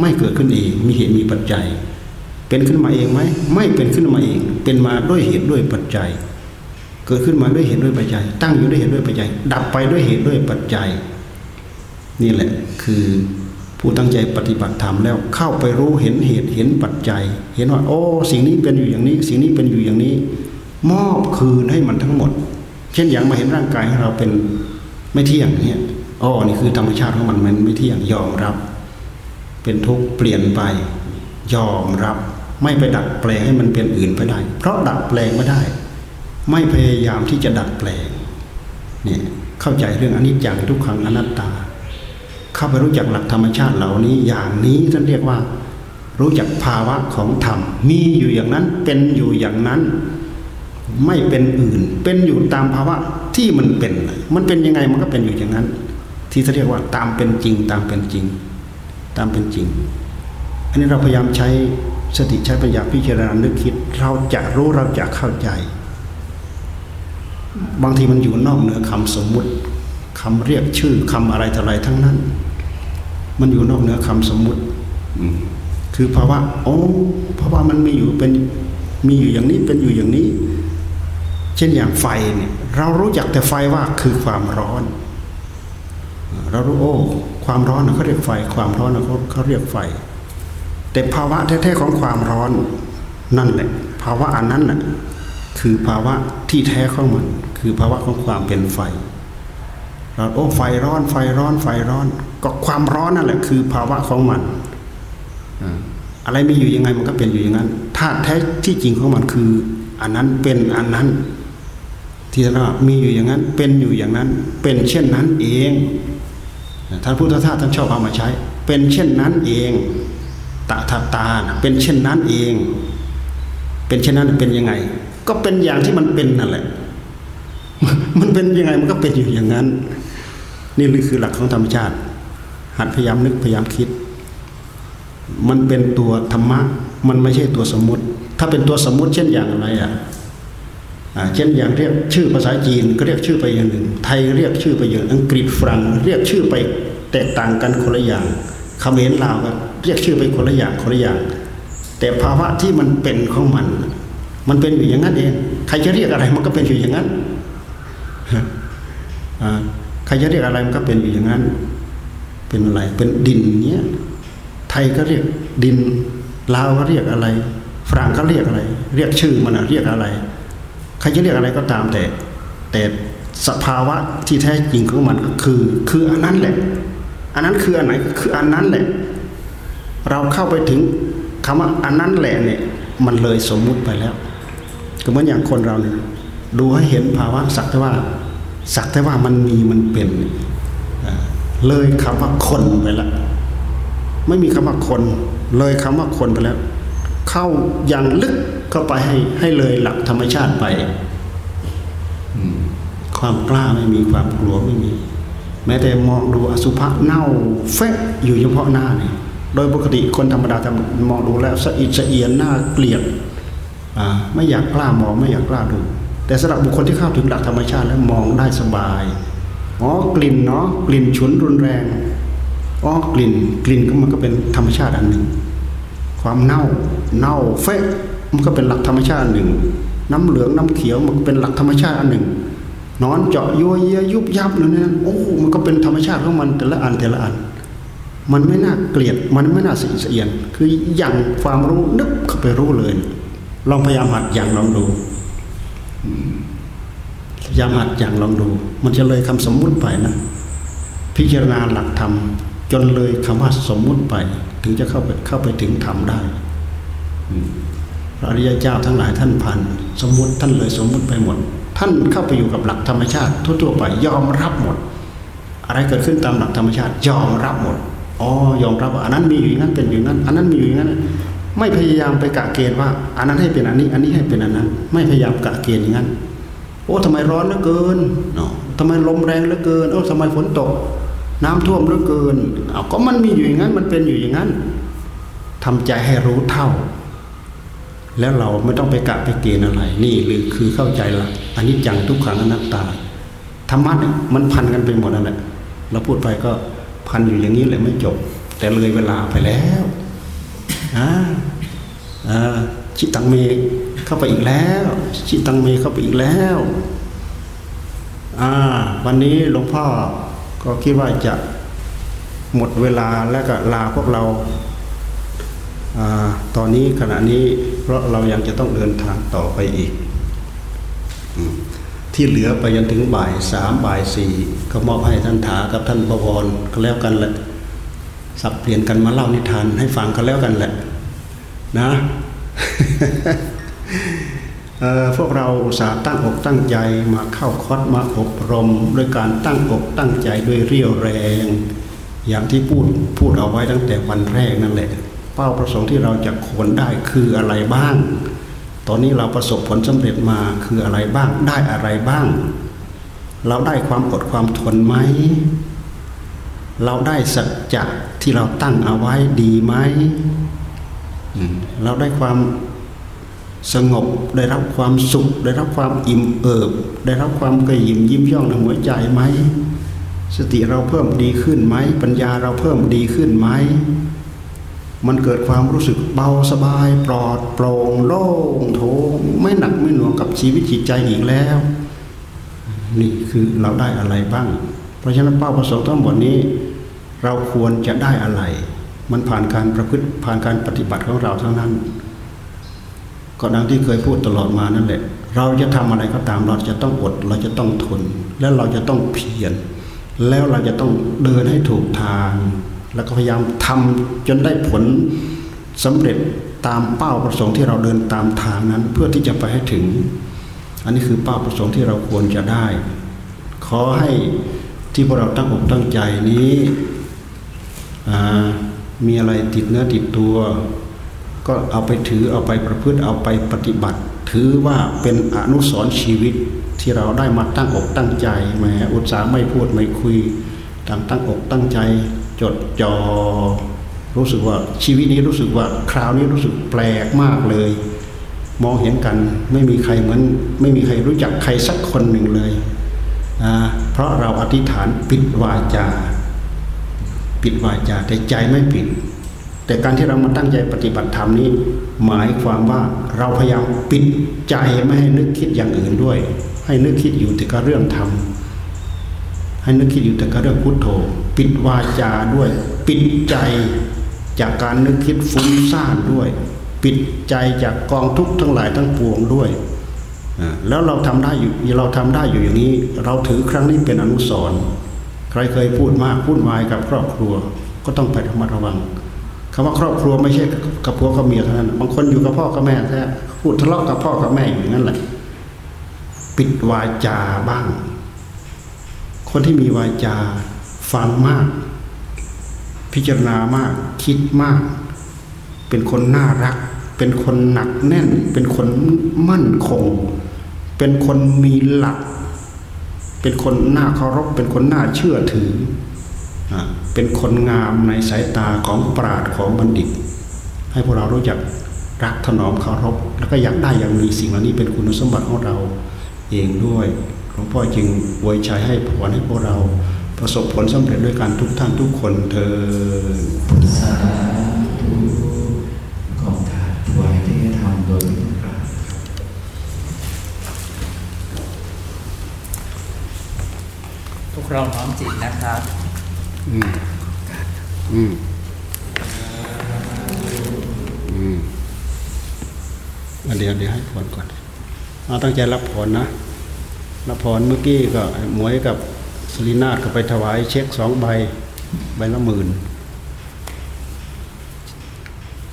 ไม่เกิดขึ้นเองมีเหตุมีปัจจัย เป็นขึ้นมาเองไหมไม่เป็นขึ้นมาเอง เป็นมาด้วยเหตุด้วยปัจจัย เกิดขึ้นมาด้วยเหตุด้วยปัจจัย ตั้งอยู่ด้วยเหตุด้วยปัจจัย ดับไปด้วยเหตุด้วยปัจจัย นี่แหละคือผู้ตั้งใจปฏิบัติธรรมแล้วเข้าไปรู้เห็นเหตุเห็นปัจจัย เห็นว่า โอ้ สิ่งนี้เป็นอยู่อย่างนี้ สิ่งนี้เป็นอยู่อย่างนี้ มอบคืนให้มันทั้งหมด เช่นอย่างมาเห็นร่างกายของเราเป็นไม่เที่ยงเนี่ยอ๋อนี่คือธรรมชาติของมันมันไม่เที่ยงยอมรับ เป็นทุกข์เปลี่ยนไป ยอมรับ ไม่ไปดัดแปลงให้มันเป็นอื่นไปได้ เพราะดัดแปลงไม่ได้ ไม่พยายามที่จะดัดแปลงเนี่ยเข้าใจเรื่องอนิจจังทุกขังอนัตตา เข้าไปรู้จักหลักธรรมชาติเหล่านี้อย่างนี้ท่านเรียกว่า รู้จักภาวะของธรรม มีอยู่อย่างนั้นเป็นอยู่อย่างนั้น ไม่เป็นอื่น เป็นอยู่ตามภาวะที่มันเป็น มันเป็นยังไงมันก็เป็นอยู่อย่างนั้น ที่เขาเรียกว่าตามเป็นจริงตามเป็นจริง ตามเป็นจริง อันนี้เราพยายามใช้สติใช้ปัญญาพิจารณานึกคิด เราจะรู้เราจะเข้าใจ บางทีมันอยู่นอกเหนือคำสมมุติคำเรียกชื่อคำอะไรต่ออะไรทั้งนั้น มันอยู่นอกเหนือคำสมมุติคือภาวะโอ้ภาวะมันมีอยู่เป็นมีอยู่อย่างนี้เป็นอยู่อย่างนี้ เช่นอย่างไฟเนี่ยเรารู้จักแต่ไฟว่าคือความร้อน เรารู้โอ้ความร้อนเขาเรียกไฟ ความร้อนเขาเขาเรียกไฟ แต่ภาวะแท้ๆของความร้อนนั่นแหละ ภาวะอันนั้นแหละคือภาวะที่แท้ของมัน คือภาวะของความเป็นไฟ เราโอ้ไฟร้อนไฟร้อนไฟร้อน ก็ความร้อนนั่นแหละ คือภาวะของมันอะไรมีอยู่ยังไงมันก็เป็นอยู่อย่างนั้นถ้าแท้ที่จริงของมันคือ อันนั้นเป็นอันนั้น ที่เรามีอยู่อย่างนั้น เป็นอยู่อย่างนั้น เป็นเช่นนั้นเอง ท่านพุทธทาสท่านชอบเอามาใช้ เป็นเช่นนั้นเองตาตาตาเป็นเช่นนั้นเอง เป็นเช่นนั้นเป็นยังไง ก็เป็นอย่างที่มันเป็นนั่นแหละ มันเป็นยังไงมันก็เป็นอยู่อย่างนั้น นี่คือหลักของธรรมชาติ หัดพยายามนึกพยายามคิด มันเป็นตัวธรรมะ มันไม่ใช่ตัวสมมติ ถ้าเป็นตัวสมมติเช่นอย่างไรอะ เช่นอย่างเรียกชื่อภาษาจีนก็เรียกชื่อไปอย่างหนึ่ง ไทยเรียกชื่อไปอย่างอังกฤษฝรั่งเรียกชื่อไปแตกต่างกันคนละอย่างเขมรลาวก็เรียกชื่อไปคนละอย่างคนละอย่าง แต่ภาวะที่มันเป็นของมัน มันเป็นอยู่อย่างนั้นเองใครจะเรียกอะไรมันก็เป็นอยู่อย่างนั้นใครจะเรียกอะไรมันก็เป็นอยู่อย่างนั้น เป็นอะไรเป็นดินเนี้ยไทยก็เรียกดินลาวก็เรียกอะไรฝรั่งก็เรียกอะไร เรียกชื่อมันเรียกอะไร ใครจะเรียกอะไรก็ตามแต่ แต่สภาวะที่แท้จริงของมันก็คือ คืออันนั้นแหละ อันนั้นคืออันไหนคืออันนั้นแหละ เราเข้าไปถึงคำว่าอันนั้นแหละเนี่ย มันเลยสมมุติไปแล้ว ก็เหมือนอย่างคนเราเนี่ยดูให้เห็นภาวะสักแต่ว่าสักแต่ว่ามันมีมันเป็นเลยคำว่าคนไปแล้วไม่มีคำว่าคน เลยคำว่าคนไปแล้ว เข้าอย่างลึก เข้าไปให้ให้เลยหลักธรรมชาติไปความกล้าไม่มีความกลัวไม่มี แม้แต่มองดูอสุภะเน่าเฟะอยู่เฉพาะหน้านี่โดยปกติคนธรรมดาจะมองดูแล้วสะอิดสะเอียนหน้าเกลียดไม่อยากกล้ามองไม่อยากกล้าดู แต่สำหรับบุคคลที่เข้าถึงหลักธรรมชาติแล้วมองได้สบายอ๋อกลิ่นเนาะกลิ่นฉุนรุนแรงอ๋อกลิ่น กลิ่นก็มันก็เป็นธรรมชาติอันหนึ่ง ความเน่าเน่าเฟะ มันก็เป็นหลักธรรมชาติอันหนึ่ง น้ำเหลืองน้ำเขียวมันเป็นหลักธรรมชาติอันหนึ่งนอนเจาะยัวเยียยุบยับนั่นนั่นโอ้มันก็เป็นธรรมชาติของมันแต่ละอันแต่ละอัน มันไม่น่าเกลียดมันไม่น่าสีเสียน คืออย่างความรู้นึกเข้าไปรู้เลย ลองพยายามหัดอย่างลองดูพยายามหัดอย่างลองดู มันจะเลยคำสมมุติไปนะ พิจารณาหลักธรรมจนเลยคำว่าสมมุติไป ถึงจะเข้าไปเข้าไปถึงธรรมได้ อริยเจ้าทั้งหลายท่านพันสมมุติท่านเลยสมมุติไปหมด ท่านเข้าไปอยู่กับหลักธรรมชาติทั่วๆไปยอมรับหมด อะไรเกิดขึ้นตามหลักธรรมชาติ ยอมรับหมดอ๋อยอมรับว่าอันนั้นมีอยู่อย่างนั้นเป็นอยู่งนั้น อันนั้นมีอยู่อย่างนั้นไม่พยายามไปกะเกณฑ์ว่า อันนั้นให้เป็นอันนี้ อันนี้ให้เป็นอันนั้น ไม่พยายามกะเกณฑ์อย่างนั้น โอ้ทำไมร้อนเหลือเกินเนาะทำไมลมแรงเหลือเกินโอ้ทำไมฝนตก น้ำท่วมเหลือเกินเอาก็มันมีอยู่อย่างนั้นมันเป็นอยู่อย่างนั้นทำใจให้รู้เท่า แล้วเราไม่ต้องไปกะไปเกณฑ์อะไร นี่หรือคือเข้าใจละอันนี้จังทุกขังอนัตตาธรรมะเนี่ยมันพันกันไปหมดนั่นแหละเราพูดไปก็พันอยู่อย่างนี้เลยไม่จบ แต่เลยเวลาไปแล้วอ่าอ่าชิตังเมเข้าไปอีกแล้ว ชิตังเมเข้าไปอีกแล้วอ่าวันนี้หลวงพ่อก็คิดว่าจะหมดเวลาแล้วก็ลาพวกเรา ตอนนี้ขณะนี้เพราะเรายังจะต้องเดินทางต่อไปอีก ที่เหลือไปจนถึงบ่ายสามบ่ายสี่ก็มอบให้ท่านถากับท่านประวรก็แล้วกันแหละสับเปลี่ยนกันมาเล่านิทานให้ฟังกันแล้วกันแหละ นะพวกเราสาตั้งอกตั้งใจมาเข้าคอร์สมาอบรมด้วยการตั้งอกตั้งใจด้วยเรี่ยวแรง อย่างที่พูดพูดเอาไว้ตั้งแต่วันแรกนั่นแหละ เป้าประสงค์ที่เราจะควรได้คืออะไรบ้าง ตอนนี้เราประสบผลสำเร็จมาคืออะไรบ้าง ได้อะไรบ้าง เราได้ความอดความทนไหม เราได้สัจจะที่เราตั้งเอาไว้ดีไหม เราได้ความสงบได้รับความสุข ได้รับความอิ่มเอิบ ได้รับความกระยิมยิ้มย่องในหัวใจไหม สติเราเพิ่มดีขึ้นไหม ปัญญาเราเพิ่มดีขึ้นไหม มันเกิดความรู้สึกเบาสบายปลอดโปร่งโล่งโถงไม่หนักไม่หน่วงกับชีวิตจิตใจอีกแล้ว นี่คือเราได้อะไรบ้าง เพราะฉะนั้นเป้าประสงค์ทั้งหมดนี้ เราควรจะได้อะไร มันผ่านการประพฤติผ่านการปฏิบัติของเราทั้งนั้น ก็ดังที่เคยพูดตลอดมานั่นแหละ เราจะทำอะไรก็ตามเราจะต้องอด เราจะต้องทน แล้วเราจะต้องเพียรแล้วเราจะต้องเดินให้ถูกทาง แล้วก็พยายามทำจนได้ผลสำเร็จตามเป้าประสงค์ที่เราเดินตามทางนั้น เพื่อที่จะไปให้ถึง อันนี้คือเป้าประสงค์ที่เราควรจะได้ ขอให้ที่พวกเราตั้งอกตั้งใจนี้มีอะไรติดเนื้อติดตัว ก็เอาไปถือเอาไปประพฤติเอาไปปฏิบัติ ถือว่าเป็นอนุสรณ์ชีวิตที่เราได้มาตั้งอกตั้งใจแหมอุตส่าห์ไม่พูดไม่คุยตั้งตั้งอกตั้งใจ จดจอ่อรู้สึกว่าชีวิตนี้รู้สึกว่าคราวนี้รู้สึกแปลกมากเลย มองเห็นกันไม่มีใครเหมือน ไม่มีใครรู้จักใครสักคนหนึ่งเลยนะเพราะเราอธิษฐานปิดวาจา ปิดวาจาแต่ใจไม่ปิด แต่การที่เรามาตั้งใจปฏิบัติธรรมนี้ หมายความว่าเราพยายามปิดใจไม่ให้นึกคิดอย่างอื่นด้วย ให้นึกคิดอยู่แต่กับเรื่องธรรมให้นึกคิดอยู่แต่กับเรื่องพุทโธ ปิดวาจาด้วย ปิดใจจากการนึกคิดฟุ้งซ่านด้วย ปิดใจจากกองทุกข์ทั้งหลายทั้งปวงด้วยแล้วเราทำได้อยู่เราทำได้อยู่อย่างนี้ เราถือครั้งนี้เป็นอนุสรณ์ใครเคยพูดมากพูดวายกับครอบครัว ก็ต้องไประมัดระวังคำว่าครอบครัวไม่ใช่กับผัวกับเมียเท่านั้นบางคนอยู่กับพ่อกับแม่แท้พูดทะเลาะกับพ่อกับแม่อย่างนั้นแหละ ปิดวาจาบ้าง คนที่มีวาจา ฟังมาก พิจารณามาก คิดมาก เป็นคนน่ารัก เป็นคนหนักแน่น เป็นคนมั่นคง เป็นคนมีหลัก เป็นคนน่าเคารพ เป็นคนน่าเชื่อถืออ่าเป็นคนงามในสายตาของปราดของบัณฑิต ให้พวกเรารู้จักรักถนอมเคารพ แล้วก็อยากได้อย่างมีสิ่งเหล่านี้เป็นคุณสมบัติของเราเองด้วยหลวงพ่อจึงอวยชัยให้พรให้พวกเรา ประสบผลสำเร็จด้วยกันทุกท่านทุกคนเธอญสาธุกองทานถวายที่ทำโดยไม่ต้องกราบพวกเราน้อมจิตนะครับ อืม อืม อืมอะเดี๋ยวเดี๋ยวให้พรก่อนเอาตั้งใจรับพรนะรับพรเมื่อกี้ก็หมวยกับ สลีนาถก็ไปถวายเช็คสองใบ ใบละหมื่น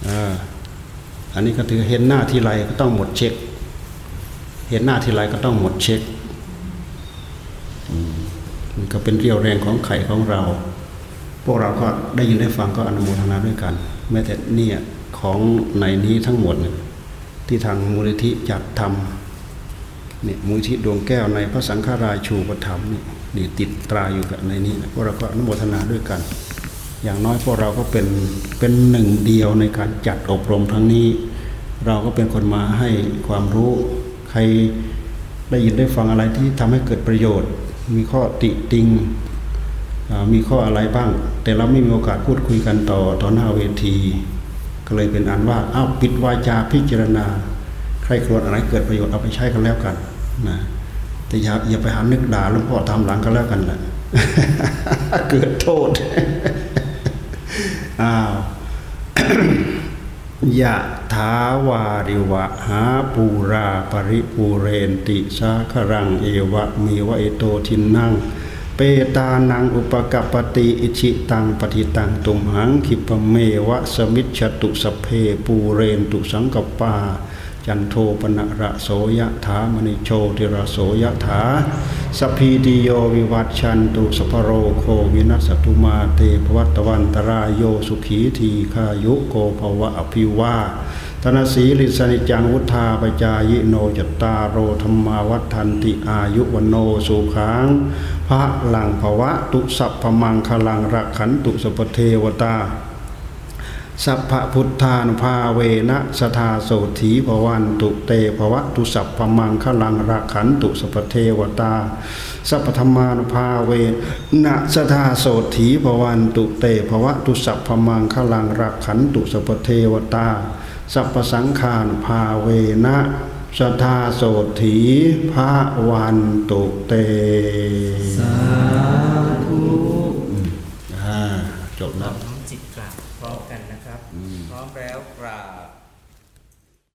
อ่าอันนี้ก็ถือเห็นหน้าทีไรก็ต้องหมดเช็ค เห็นหน้าทีไรก็ต้องหมดเช็คมันก็เป็นเรี่ยวแรงของไข่ของเรา พวกเราก็ได้ยินได้ฟังก็อนุโมทนาด้วยกัน แม้แต่เนี่ยของในนี้ทั้งหมดเนี่ยที่ทางมูลนิธิจัดทำเนี่ยมูลนิธิดวงแก้วในพระสังฆราชูปถัมภ์นี่ นี่ติดตราอยู่กับในนี้นะพวกเราก็นุโมทนาด้วยกัน อย่างน้อยพวกเราก็เป็นเป็นหนึ่งเดียวในการจัดอบรมครั้งนี้ เราก็เป็นคนมาให้ความรู้ใครได้ยินได้ฟังอะไรที่ทำให้เกิดประโยชน์ มีข้อติติงมีข้ออะไรบ้าง แต่เราไม่มีโอกาสพูดคุยกันต่อต่อหน้าเวที ก็เลยเป็นอันว่าอ้าวปิดวาจาพิจารณาใครครวญอะไรเกิดประโยชน์เอาไปใช้กันแล้วกันนะ แต่อย่าอย่าไปหานึกด่าหลวงพ่อทำหลังกันแล้วกันแหละเกิดโทษอ้าวยะถาวาริวะหาปูราปริปูเรนติสาครังเอวะมีวะเอโตทินนั่ง เปตานังอุปกัปติอิชิตังปฏิตังตุมหังคิปเมวะสมิจฉตุสเพปูเรนตุสังกปา จันโทปนะระโสยถามณิโชติระโสยถาสพีติโยวิวัตชันตุสพโรโควินัสตุมาเตภวัตวันตรายโยสุขีทีขายุโกภวะอภิวาธนสีลิสนิจังวุธาปจายโนจตารโรธรรมาวัฏันติอายุวโนสุขังพระหลังภวะตุสัพพมังคลังรักขันตุสปเทวตา สัพพพุทธานุภาเวนะสทาโสถีภวันตุเตภวะตุสัพพมังคลังรักขันตุสปเทวตา สัพพธรรมานุภาเวนะสทาโสถีภวันตุเตภวะตุสัพพมังคลังรักขันตุสปเทวตา สัพพสังฆานุภาเวนะสทาโสถีภาวันตุเตสาธุอ่าจบเราแล้ว